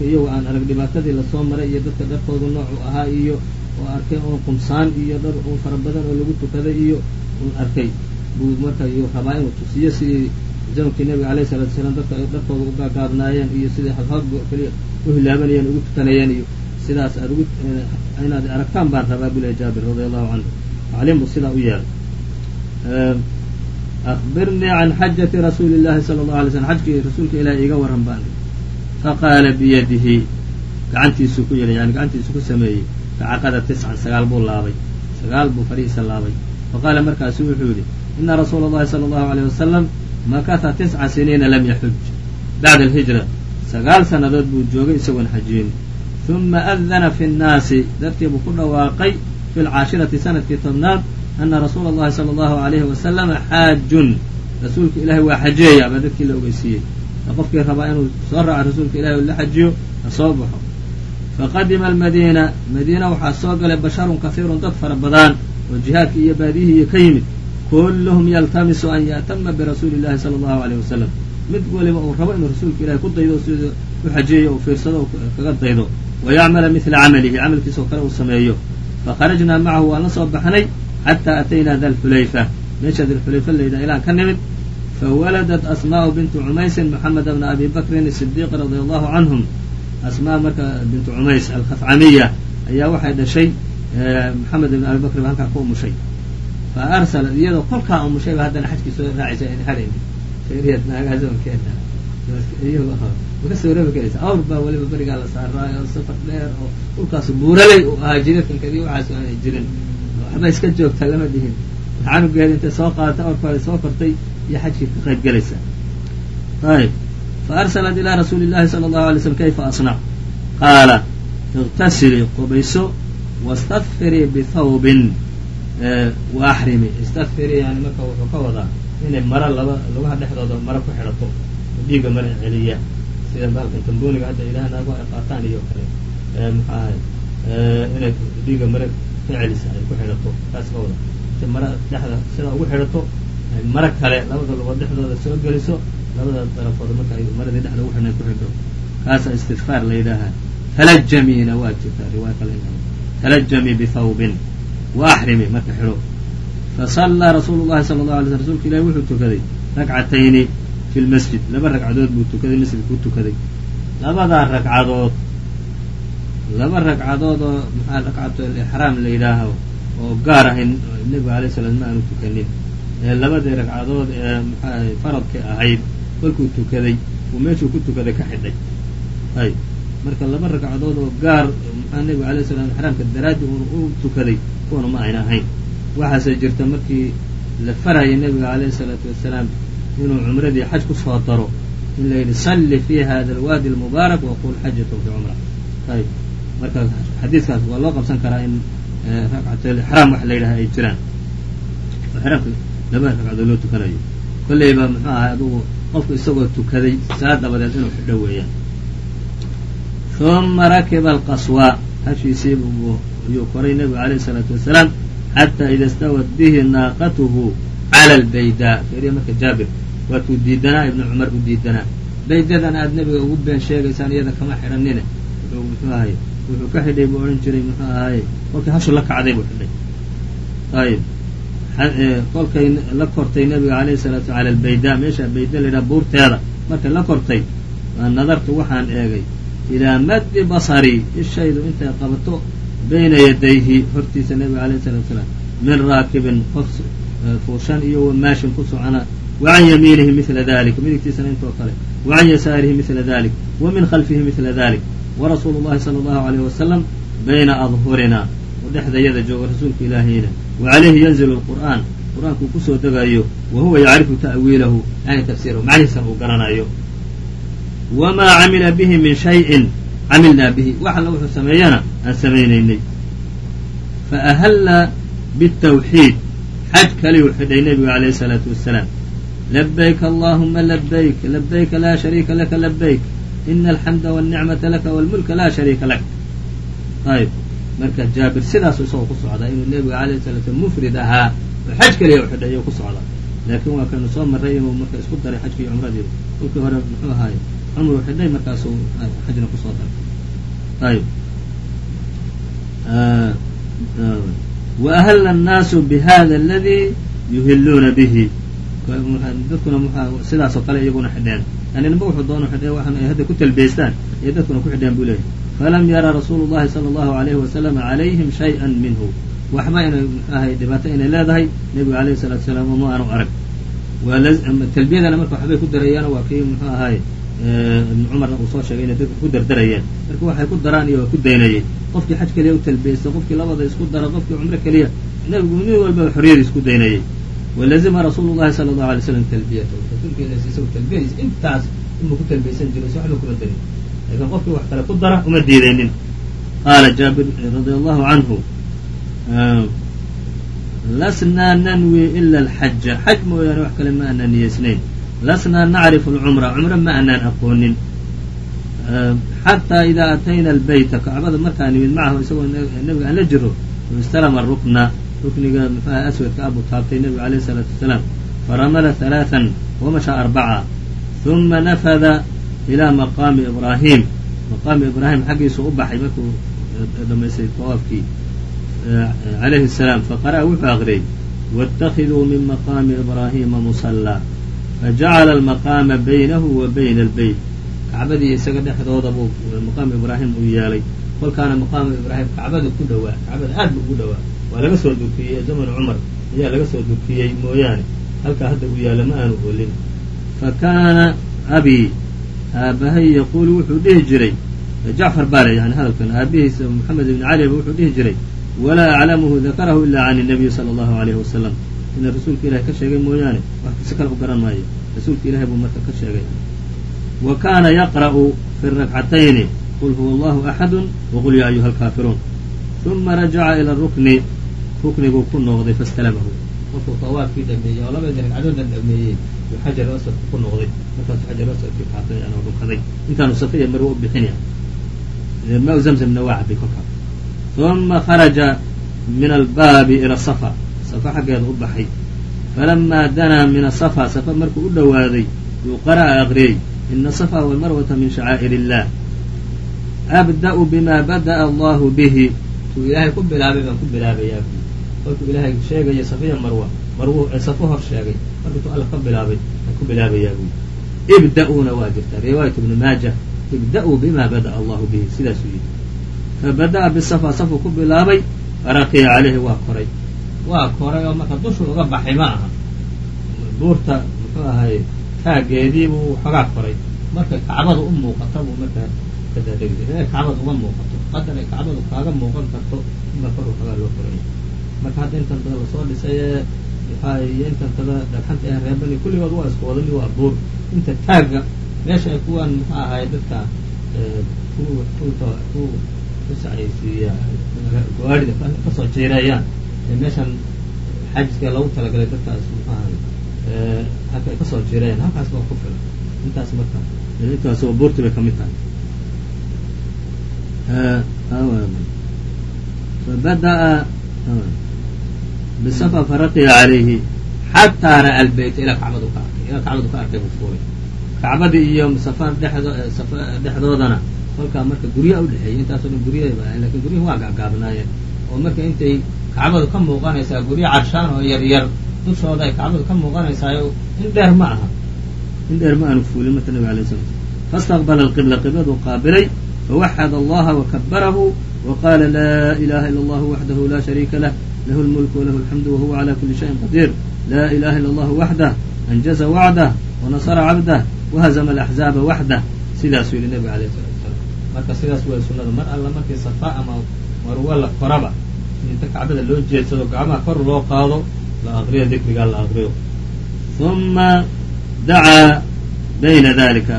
iyagu aan arag dhibaatadii la soo maray iyo dadka dharkoodu noocu ahaa iyo oo arkay oo qumsaan iyo dhar un fara badan oo lagu tukaday iyo un arkay buu marka iyuu rabaa inuu tusiyo sidii zamankii nabiga alayh salatu salaam dadka ay dharkooda u gaagaabnaayeen iyo sidii hadhoodba keliya u hilaabanayeen ugu tukanayeen iyo sidaas aad ugu inaad aragtaan baan rabaa buu lehy jaabir radia allahu canhu. Maclin buu sidaa u yeelay. Akbirnii can xajati rasuuli llahi sala allahu alay slm xajkii rasuulka ilahi iiga waran baan. Faqaala biyadihi gacantiisuu ku yidhi yani gacantiisuu ku sameeyey facaqada tiscan sagaal buu laabay. Sagaal buu farihiisa laabay. Faqaala markaasu wuxuu yidhi ina rasuula allahi sala allahu alayh wasalam makata tisca siniina lam yaxuj. Bacda alhijra sagaal sannadood buu joogay isagoon xajiyin uma adana fi nnaasi dadkiibuu ku dhawaaqay fi lcaashirati sannadkii tobnaad ana rasuula allahi sala allahu alayhi wasalama xaajun. Rasuulka ilaahay waa xajeeya baa dadkii la ogeysiiyey. Qofkii rabaa inuu soo raaco rasuulka ilahi oo la xajiyo ha soo baxo. Faqadima almadiina madiina waxaa soo galay basharun kahiirun dad fara badan oo jihaadkii iyo baadiyihii ka yimid. Kulluhum yaltamisu an ya'tama birasuuli illahi sala allahu alayh wasalam mid waliba uu rabo inuu rasuulka ilahi ku daydo sida u xajeeyo uu fiirsado kaga daydo. Wayacmala midla camalihi camalkiisoo kale uu sameeyo. Fakharajnaa macahu waan la soo baxnay xataa ataynaa dalxulayfa meesha dalxulayfa layidhaha ilaan ka nimid. Fawaladat asmaa'u bintu cumaysin moxameda bna abi bakrin sidiiq radia allahu canhum asmaa marka bintu cumays alkhafcamiya ayaa waxay dhashay moxamed ibn abi bakr ba halkaa ku umushay. Fa arsalat iyadoo kolkaa umushayba haddana xajkii soo raacaysa. in harayni feeriyad naagaha zamankeena ka soo reebi karaysa awr baa weliba berigaa la saaraayo safar dheer oo dhulkaas buuraley uu ahaa jirirkankadii waxaas aanay jirin waxba iska joogta lama dhihin canugeeda intay soo qaadatay awrkaada soo kortay iyo xajkii ka qayb gelaysa ayb fa arsalat ilaa rasuuli llahi sala allahu alay slm kayfa asnac qaala iqtasilii qubayso wastadfirii bithawbin waaxrimi istadfirii yani marka wuxuu ka wadaa inay maro laba lugaha dhexdooda maro ku xidhato dhiiga mara celiya. Sida baalkan tambooniga hadda ilaah naago ay qaataan iyo kale. Muxuu ahay inay dhiiga mare ka celisa ay ku xidhato. Taas ka wada. Inta mara dhexda sidaa ugu xidhato ay maro kale labada lugood dhexdooda soo geliso labada darafooda marka ay maradii dhexda ugu xidhnay ku xidho kaasa istikfaar la yidhaahaa talajamiina waa jirtaa riwaaya kale talajamii bithawbin wa axrimi marka xidho fasallaa rasuulu llahi sala allahu alay sl rsulka ilahi wuxuu tukaday ragcatayni fi lmasjid laba ragcadood buu tukaday masjidka ku tukaday labadaa ragcadood laba ragcadood oo maxaa ragcatul ixraam la yidhaaho oo gaar ahay nebiga alay slam ma aanu tukanin ee labadii ragcadood ee maxaa faradka ahayd kolkuu tukaday uu meeshuu ku tukaday ka xidhay ay marka laba ragcadood oo gaar maxaa nebiga alay slam ixraamka daraaddi uun u tukaday kuwana ma ayna ahayn waxaase jirta markii la farayay nebiga alayhi salaatu wasalaam inuu cumradii xaj ku soo daro in la yidhi salli fi hada alwaadi almubaarak waqul xajatu fi cumra. Ayb marka xadiidkaas waa loo qabsan karaa in ragcatulixraam wax la yidhaha ay jiraan. Oo xraamka laba ragcadood loo tukanayo. Kollayba muxuu ahay adugu qofku isagoo tukaday saa dabadeed inuu xidho weeyaan. Uma rakiba alqaswa hashiisii ayuu koray nebigu alayhi salaatu wasalaam xataa ida stawat bihi naaqatuhu cala albaydaa feriya marka jaabir waatuu diidanaa ibnu cumar u diidanaa baydadan aad nebiga ugu been sheegaysaan iyada kama xidhanine wuxuu muxuu ahay wuxuu ka xidhay buu odhan jiray muxuu ahaye kolkii hashu la kacday buu xidhay ayib kolkay la kortay nebiga alayhi salaatu cala albaydaa meesha bayda layidhaha buurteeda markay la kortay nadartu waxaan eegay ilaa maddi basari ishaydu intay qabato bayna yadayhi hortiisa nebiga alayhi salatu wasalaam min raakibin qof fuushan iyo wamaashin ku socona wacan yamiinihi mila dalik midigtiisana intoo kale wacan yasaarihi mila dalik wa min khalfihi mila dalik warasuulu llahi sala allahu alayh wasalam bayna adhurina oo dhexdayada jooga rasuulka ilaahiyna wa calayhi yanzilu lqur'aan qur'aankuu ku soo degayo wa huwa yacrifu ta'wiilahu yani tafsiirahu macnihiisana uu garanayo wamaa camila bihi min shayin camilnaa bihi wax alla wuxuu sameeyana aan samaynaynay faahalla bitawxiid xaj kaliyuu xidhay nebigu alayhi salaatu wasalaam labayk allahuma labayk labayka laa shariika laka labayk ina alxamda walnicmata laka walmulka laa shariika lak ayb marka jaabir sidaasu isagoo ku socdaa inuu nebiga alayhi salatu slam mufrid ahaa oo xaj keliya u xidhay iyuu ku socda laakiin waa kaynu soo marray inuu marka isku daray xajkii iyo cumradii kolkii hore muxuu ahaaye cumru xidhay markaasuu xajna ku soo daray ayb ahalla annaasu bihada aladii yuhiluuna bihi dadkuna sidaasoo kale iyaguna xidheen yani ninba wuxuu doono hadda ku talbiyeystaan iyo dadkuna ku xidheen buu leeyahy falam yara rasuulu llahi sala allahu alayhi wasalam calayhim shay-an minhu waxba inay muxuu ahay dhibaato inay leedahay nebigu alayhi salatu salaam ma aanu arag talbiyadana marka waxbay ku darayaan waa kii muxuu ahaay ibnu cumarna uu soo sheegay inay dadka ku dardarayeen. Marka waxay ku daraan iyo ku daynayay qofkii xaj keliya u talbiyeysta qofkii labada isku dara qofkii cumro keliya nebigu mid walbaba xorriyadii isku daynayay walazima rasuulu llahi sala allahu alay slam talbiyatahu rasuulka ilahi isagu talbiyadiisa intaas inuu ku talbiyeysan si waxba kuma darin. Laakiin qofkii wax kale ku dara uma diidaynin. Qaala jaabir radia allahu canhu lasnaa nanwi ila alxaja xaj mooyaane wax kale ma aanaan niyeysnayn lasnaa nacrifu alcumra cumro ma aanaan aqoonin xataa idaa atayna albayta kacbada markaan nimid macahu isagoo nabiga aan la jiro istalama rukna rukniga muxuaha aswadka abuu taabtay nabigu alayhi isalaatu wasalaam faramala halaaan wamasha arbaca huma nafada ilaa maqaami ibraahiim maqaami ibraahim xaggiisuu u baxay markuu dhammaystay tawaafkii calayhi salaam faqara'a wuxuu aqriyay waاtakiduu min maqaami ibraahiima musallaa fajacala almaqaama baynahu wa bayna albeyt kacbadii isaga dhexdooda buu maqaamu ibraahim uu yeelay kolkaana maqaamu ibraahim kacbada ku dhawaa kacbada aad buu ugu dhawaa waa laga soo dukiyey zamanu cumar ayaa laga soo dukiyey mooyaane halkaa hadda uu yaalla ma aanu olin fa kaana abii aabahay yaquulu wuxuu dhihi jiray jacfar baale yani hadalkan aabihiisa maxamed ibni caliba wuxuu dhihi jiray walaa aclamuhu dakarahu ilaa can nabiyi sala allahu alayhi wasalam ina rasuulka ilahay ka sheegay mooyaane wax si kale u garan maayo rasuulka ilahay buu marka ka sheegay wa kana yaqra'u fi rakcatayni qul huwa allahu axadu waqul ya ayuha alkaafiruun uma rajaca ila rukni rukniguu ku noqday fastalamahu markuu tawaafkii dhameeyey oo labadii ragcadoodan dhameeyey yuu xajar asadka ku noqday markaasuu xajar asadkii qaatay yani dhunkaday intaanu safiya marwa u bixinaya ma zamzamna waa cabay kolkaa uma kharaja min albaabi ila safa safa xaggeeda u baxay. Falamaa danaa min asafa safa markuu u dhowaaday yuu qara'a aqriyey ina asafa walmarwata min shacaa'ir illah abda'u bima bada'a allahu bihi. Tuu ilaahay ku bilaabay baan ku bilaabayaa kolkuu ilaahay sheegaya safiya marwa. Marwu safo hor sheegay. Markuu tu alla ka bilaabay baan ku bilaabayaa buy ibda'uuna waa jirtaa. Riwaayat ibni maaja ibda'uu bima bada'a allahu bihi. Sidaasuu yidhi. Fabada'a bisafa safuu ku bilaabay faraqiya caleyhi waa koray waa koray oo marka dushu uga baxay ma aha buurta muxuu ahay taageedii buu xoogaa koray. Markay kacbada u muuqata buu markaa kadadhegi inay kacbada uga muuqato. Qadar ay kacbadu kaaga muuqan karto inbaa kor xoogaa loo koraya marka hadda intan tada la soo dhisay ee maxaa iyo intan tada dhagxanta ee reebani kulligood waa isku wadani waa buur. Inta taagga meesha ay kuwan muxuu ahay dadka ku kusacaysiiya gawaarida ka soo jiirayaan. ee meeshan xaajiska loogu talagalay dadkaas muxuu ahay halka ay ka soo jiirayaan halkaas baa ku filan. Intaas marka intaas oo buurti bay ka mid tahay. Fabada'a bisafa faraqiya calayhi xataa ra'a albeyt ilaa kacbadu ka arkay. Ilaa kacbadu ka arkay buu fuulay kacbadii iyo safar dhexdo safa dhexdoodana kolkaa marka guryaha udhexeeyay intaasoo dhan guryaha laakiin guryahi waa gacgaabnaayeen oo marka intay kacbadu ka muuqanaysaa guryo carshaan oo yar yar. Dushooda ay kacbadu ka muuqanaysaayo in dheer ma aha. In dheer ma aanu fuulin marka nabig alay sala faاstaqbala alqibla qibladuu qaabilay. Fawaxad allaha wakabarahu waqala laa ilaha ila allahu waxdahu la shariika lah. Lahu lmulku walahu alxamdu wahuwa cala kuli shayin qadiir. La ilaha ila allahu waxdah anjaza wacdah wanasara cabdah wahazama alaxzaaba waxdah sidaasuu yihi nabiga alayh salatu wasalaam marka sidaas way sunnada mar alla markii safa ama marwa la koraba inta kacbada loo jeedsado gacmaha kor loo qaado la aqriyo dikrigaa la aqriyo uma dacaa bayna dalika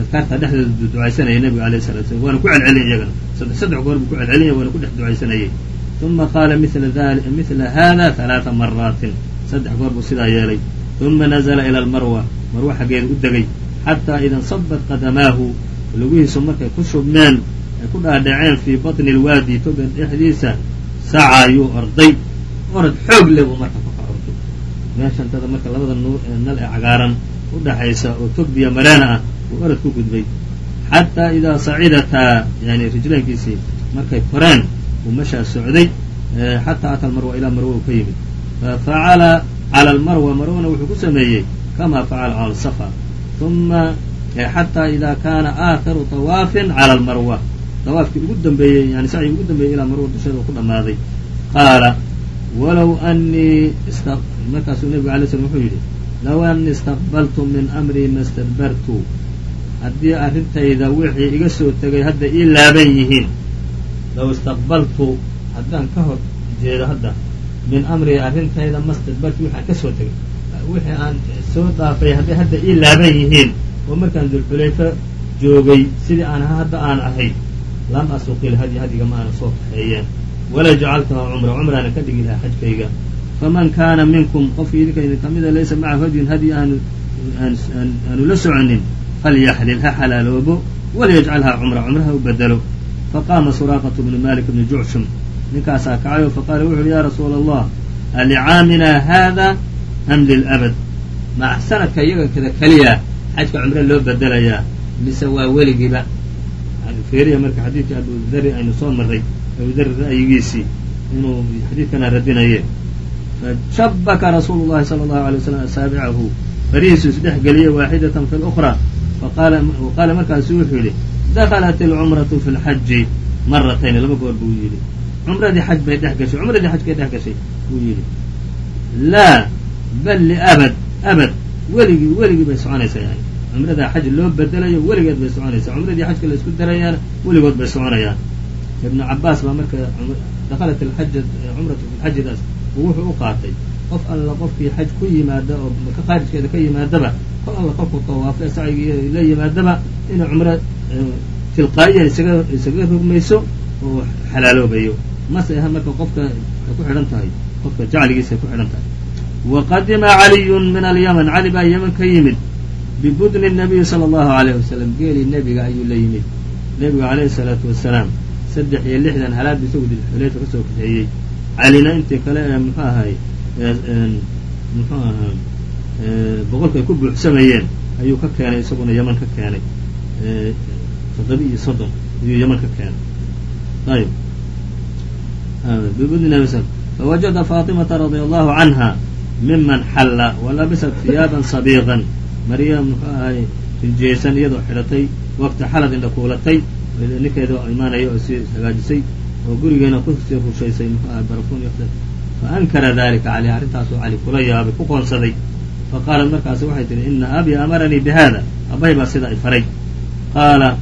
adkaarta dhexdeeda ducaysanayay nabiga alayh salatu slam waana ku celceliyay iyagana saddex goor buu ku celcelinaya waana ku dhex ducaysanayay uma qaala mila hada halaaa maraatin saddex goor buu sidaa yeelay. Uma nazla ila almarwa. Marwa xaggeeda u degay. Xataa ida nsabat qadamaahu. Lugihiisu markay ku shubmeen ay ku dhaadhaceen fii baطni اlwaadi togan dhexdiisa sacaa yuu orday orod xoog le buu marka ku kacay meeshantada marka labada nal ee cagaaran u dhaxaysa oo tog biyo mareena ah uu orod ku gudbay. Xataa idaa sacidataa yani rijlaynkiisii markay koreen uu meeshaas socday xataa ata almarwa ilaa marwa uu ka yimid. Fafacala cala almarwa marwana wuxuu ku sameeyey kama facala cala safa uma xataa ida kaana aakhiru tawaafin cala almarwa tawaafkii ugu dambeeyey yani sacyigi ugu dambeeyey ilaa marwa dusheeda ku dhammaaday. Qaala walow anii markaasuu nebigu alay slam wuxuu yidhi low anii istaqbaltu min amrii ma stadbartu haddii arrintayda wixii iga soo tegay hadda ii laaban yihiin low istaqbaltu haddaan ka hor jeedo hadda min amrii arrintayda ma stadbartu wixi aan ka soo tegay. Wixii aan soo dhaafay hadday hadda ii laaban yihiin oo markaan dulxulayfa joogay sidii aan hadda aan ahay lam asuqil hadi hadiga ma soo kaxeeyeen wala jacaltuha cumra cumraana ka dhigi lahaa xajkayga faman kaana minkum qofkii idinka idin kamida laysa macahu hadyun hadyi aanu la soconin falyaxlil ha xalaaloobo walyajcalhaa cumra cumraha u bedelo faqaama suraaqatu bnu malik bni jucshum ninkaasaa kacayo faqaala wuxu uhi ya rasuula allah alicaaminaa haada am lilabad ma sanadka iyaga kada keliya xajka cumre loo bedelayaa mise waa weligiiba feeriya marka xadiidkii abudari aynu soo maray abudari ra'yigiisii inuu xadiidkana radinaye fashabaka rasuulu llahi sala allahu alay waslam asaabicahu farihiisu isdhex geliyey waaxidatan fi lukra waqaala markaasu wuxuu yidhi daklat alcumratu fi lxaji maratayni laba goor buu yidhi. Cumradii xaj bay dhex gashay cumradii xajkay dhex gashay buu yidhi. Laa bal liabad abad weligii weligii bay soconaysaa yani cumradaa xaj loo bedelayo weligeed bay soconaysaa. Cumradii xajka la isku darayaana weligood bay soconayaan. Ibnu cabaas baa marka dakhalat alxaja cumratu fi lxajidaas uu wuxuu u qaatay qof alla qofkii xaj ku yimaada oo maka khaarijkeeda ka yimaadaba kol alla kolkuu tawaafo sacygii la yimaadaba inuu cumro tilqaa'iyan isaga isaga rogmayso oo xalaaloobayo. Mase aha marka qofka ay ku xidhan tahay qofka jacligiisa ay ku xidhan tahay. Waqadima caliyun min alyaman. Cali baa yeman ka yimid bibudni nabiyi sala allahu alayh wasalam geelii nebiga ayuu la yimid nebigu alayhi salaatu wasalaam saddex iyo lixdan halaad isagu dilxulayfa ka soo kaxeeyey calina intii kale ee muxuu ahay muxuu ahaa boqolka ay ku buuxsamayeen ayuu ka keenay isaguna yeman ka keenay toddoba iyo soddon ayuu yeman ka keenay ayb bibudni nabi sl fawajada faatimata radia allahu canha miman xalla walabisat hiyaaban sabiiqan mariya muxuu ahay rinjeysan iyadoo xidhatay waqti xalad indha kuulatay ninkeeda imaanaya oo sii hagaajisay oo gurigeena ku sii rushaysay muxuu ahay barafuun faankara dalika caleyh arrintaasuu cali kula yaabay ku qoonsaday. Faqaalat markaasi waxay tihi ina abii amaranii bihada abahay baa sida ay faray. Qaala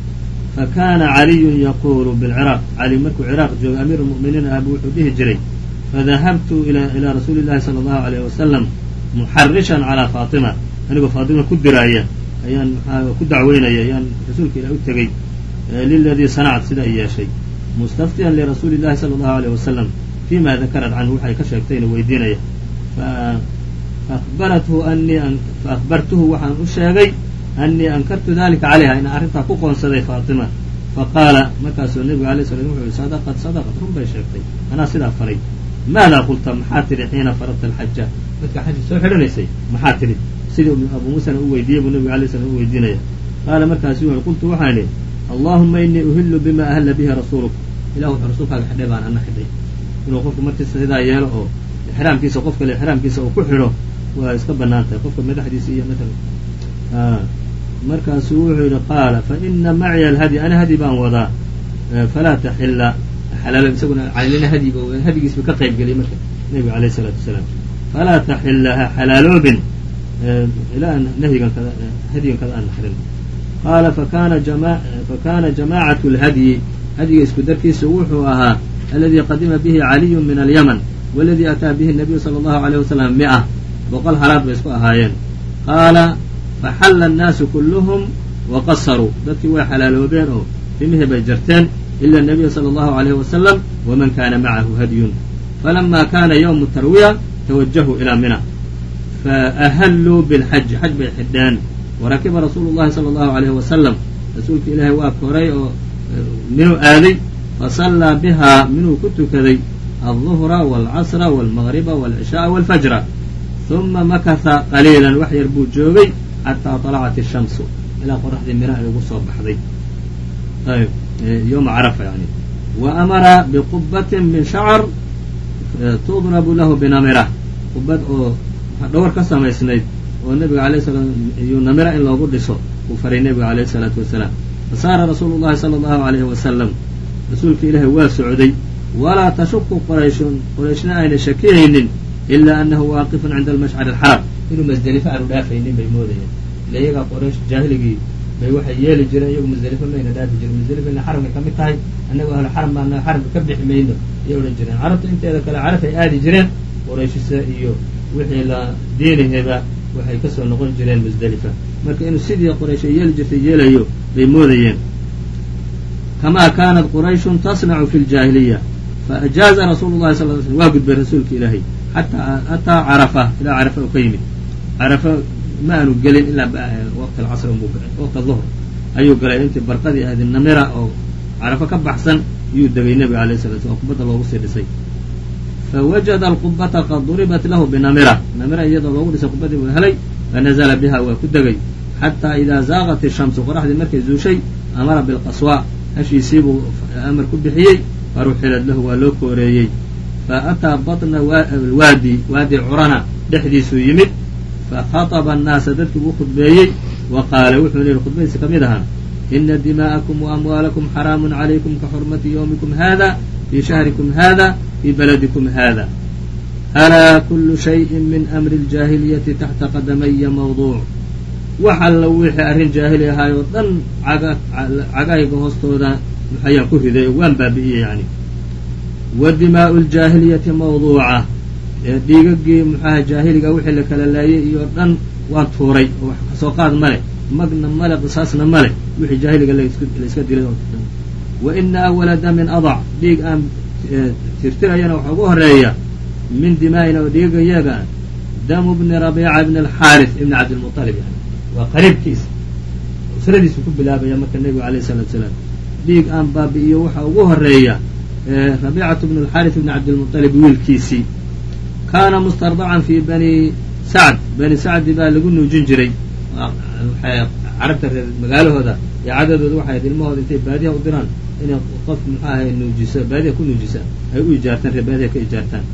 fakana caliyun yaquulu bilciraaq. Cali markuu ciraaq jooga amiiru lmu'miniin ahbu wuxuu dhihi jiray fadahabtu ilaa rasuuli llahi sala allahu alayh wasalam muxarishan calaa faatima anigoo faatima ku diraaya ayaan ku dacweynaya ayaan rasuulka ilah u tegey liladii sanacat sida ay yeeshay. Mustaftiyan lirasuuli llahi sala allahu alayh wasalam fima dakarat canhu waxay ka sheegtayna weydiinaya faahbarathu anii faahbartuhu waxaan u sheegay anii ankartu dalika calayha inaan arrintaa ku qoonsaday faatima. Faqaala markaasuu nebigu alay slam wuxuu yihi sadaqad sadaqad run bay sheegtay. Anaa sidaa faray. Maadaa qulta? Maxaa tidhi xiina faradta alxaja dadka xajka soo xidhanaysay. Maxaa tidhi sidii abuu muusana u weydiiyey buu nebigu alay slam u weydiinaya. Qaala markaasu wuxu qultu waxaan idhi allahuma inii uhillu bima ahalla bihi rasuuluk. Ilah wuxuu rasuulkaaga xidhay baan ana xidhay inuu qofku markiisa sidaa yeelo oo ixraamkiisa qof kale ixraamkiisa uu ku xidho waa iska bannaan tahay. Qofka madaxdiisa iyo maala markaasuu wuxuu yidhi qaala faina maciya alhadyi ana hadyi baan wadaa. Falaa taxila xalaalo isaguna calina hadyiba hadyigiisba ka qayb geliyay marka nebiga alayh isalaatu wasalaam falaa taxila ha xalaaloobin nahyigan kada aan naxrin qaala fakana jama fakana jamaacatu lhadyi hadyiga isku darkiisu wuxuu ahaa aladi qadima bihi caliyu min alyaman waladii ataa bihi nabiyu sala allahu alayh wasalam mia boqol halaad bay isku ahaayeen qaala faxalla annaasu kulluhum waqasaruu dadkii way xalaaloobeen oo timihii bay jarteen ila nabiya sala allahu alayhi wasalam waman kana macahu hadyun falama kana ywmu tarwiya tawajahuu ilaa mina faahalluu bilxaji xaj bay xidheen warakiba rasuulu llahi sala allahu alayhi wasalam rasuulka ilaahay waa koray oo minuu aaday fasallaa bihaa minuu ku tukaday alduhra walcasra walmagriba walcishaaa walfajra uma makasa qaliilan wax yar buu joogay xataa طalacat الshamsu ilaa qoraxdii miraha ay ugu soo baxday ayb yowma carafa yani wa amara biqubatin min shacr tudrabu lahu binamira qubad oo dhawar ka samaysnayd oo nabiga alay iyo namira in loogu dhiso uu faray nabiga alayh salaatu wasalaam. Fasaara rasuulu llahi sala allahu alayhi wasalam rasuulka ilaahay waa socday walaa tashuku qorayshun qorayshna ayna shakiyaynin ilaa anahu waaqifun cinda almashcari alxaram inuu masdelifo aanu dhaafaynin bay moodayeen. Ila iyagaa qoraysh jaahiligii bay waxay yeeli jireen iyagu musdelifo mayna dhaafi jirin. Musdelifo inay xaramka ka mid tahay annagu ahlu xaram baana xaramka ka bixi mayno ayay odhan jireen. Carabta inteeda kale caraf ay aadi jireen qorayshiise iyo wixii la diinaheba waxay ka soo noqon jireen masdelifa marka inuu sidii qoraysh ay yeeli jirtay yeelayo bay moodayeen. Kama kanat qurayshun tasnacu fi ljaahiliya faajaaza rasuulu llahi sal l slm waa gudbay rasuulka ilaahay. Xataa ataa carafa ilaa carafa u ka yimid carafa ma aanu gelin ilaa waqti alcasr waqti duhr ayuu galay intii barqadii ahayd namira oo carafo ka baxsan iyuu degay nebiga alayh sala slam oo qubadda loogu sii dhisay fawajada alqubata qad duribat lahu binamira namira iyadoo loogu dhisay qubadii buu helay fanazla biha waa ku degay xataa idaa zaaqat ishamsu qoraxdii markay zuushay amara bilqaswaa hashiisiibuu amar ku bixiyey faruxilad lahu waa loo kooreeyey faataa batna waadi waadi curana dhexdiisuu yimid fakhaطba annaasa dadkii buu khudbeeyey wa qaala wuxuu yihi khudbadiisi ka mid ahaa ina dimaa'akum waamwaalakum xaraamun calaykum ka xurmati ywmikum hada fii shahrikum hada fii baladikum hada alaa kulu shayءi min amri اljaahiliyati taxta qadamaya mawduuc wax alla wixii arrin jaahili ahaay oo dhan cagayga hoostooda ayaan ku riday waan baabi'iyey yani wa dimaa'u ljaahiliyati mawduuca dhiigagii muxuaha jaahiliga wixii la kala laayay iyo dhan waan tuuray oo wax ka soo qaad male magna male qisaasna male wixii jaahiliga laiska dilay oo dhan wa ina awala damin adac dhiig aan tirtirhayana waxa ugu horreeya min dimaa'ina oo dhiigayaga damu bni rabiica bni alxaaris ibni cabdilmualib yani waa qariibkiisa usradiisu ku bilaabaya marka nebigu alayh salatu salaam. Dhiig aan baabi'iyo waxa ugu horreeya rabiicatu bni alxaaris ibni cabdilmualib wiilkiisii. Kaana mustardacan fi bani sacd. Bani sacdi baa lagu nuujin jiray. Carabta reer magaalahooda iyo cadadooda waxay had ilmahooda intay baadiyaha u diraan inay qof muxuu ahay nuujiso baadiya ku nuujisa ay u ijaartaan reer baadiya ka ijaartaan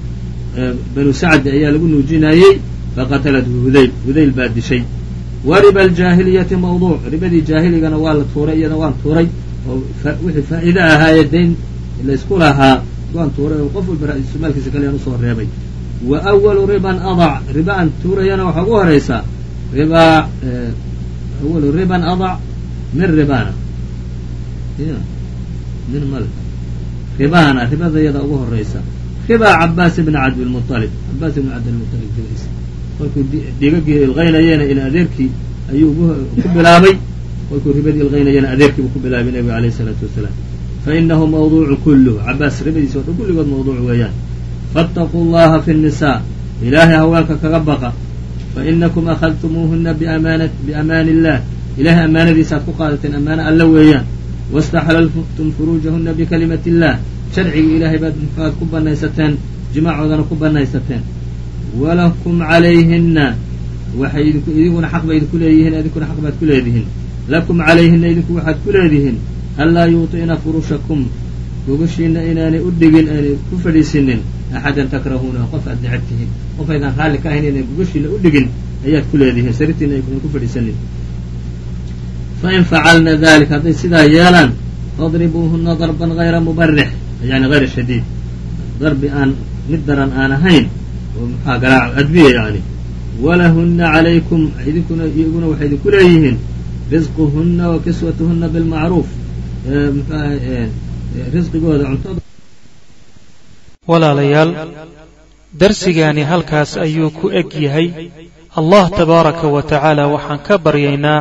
banu sacdi ayaa lagu nuujinayey faqatalathu hudayl. Hudayl baa dishay wa riba aljaahiliyati mawduuc ribadii jaahiligana waa la tuuray iyada waan tuuray oo wixii faa'iide ahaaye dayn laysku lahaa waan tuuray oo qof walba maalkiisa kaleyaan u soo reebay wa awalu riban adac riba aan tuurayana waxaa ugu horaysaa ribaa awalu riban adac min ribana min mal ribana ribada iyada ugu horaysa ribaa cabaas ibni cabdilmualib cabaas ibni cabdilmualib dilaysa kolkuu dhiigagii ilqaynayena ila adeerkii ayuu ku bilaabay kolkuu ribadii ilqaynayena adeerkii buu ku bilaabay nebiga alayh isalaatu wasalaam fainahu mawduucu kulluh cabaas ribadiisa o dhan kulligood mawduuc weeyaan faاtaquu llaha fi الnisaa ilaahay haweenka kaga baqa fainakum akhadtumuuhuna biamaani illah ilahay amaanadiisa aad ku qaadateen amaano alla weeyaan waاstaxlaltum furuujahuna bikalimati illah sharcigii ilaahay baad ku banaysateen jimaacoodana ku banaysateen walakum calayhina waxay idinku idinkuna xaq bay idinku leeyihiin idinkuna xaq baad ku leedihiin lakum calayhina idinku waxaad ku leedihiin anlaa yuuطi'na furushakum gogashiina inaanay u dhigin aanay ku fadhiisinin axadan takrahuunahu qof aad necab tihiin qof aydaan raalli ka ahayn inay gogashiina u dhigin ayaad ku leedihiin saritiina aydan ku fadhiisanin fain facalna dalika hadday sidaa yeelaan fadribuuhuna darban hayra mubarix yani hayra shadiid darbi aan mid daran aan ahayn oo maxaa garaac adbiya yani walahuna calaykum idinkuna iyaguna waxay idinku leeyihiin risquhuna wa kiswatuhuna bilmacruuf risqigooda cuntada walaalayaal darsigaani halkaas ayuu ku eg yahay allah tabaaraka wa tacaala waxaan ka baryaynaa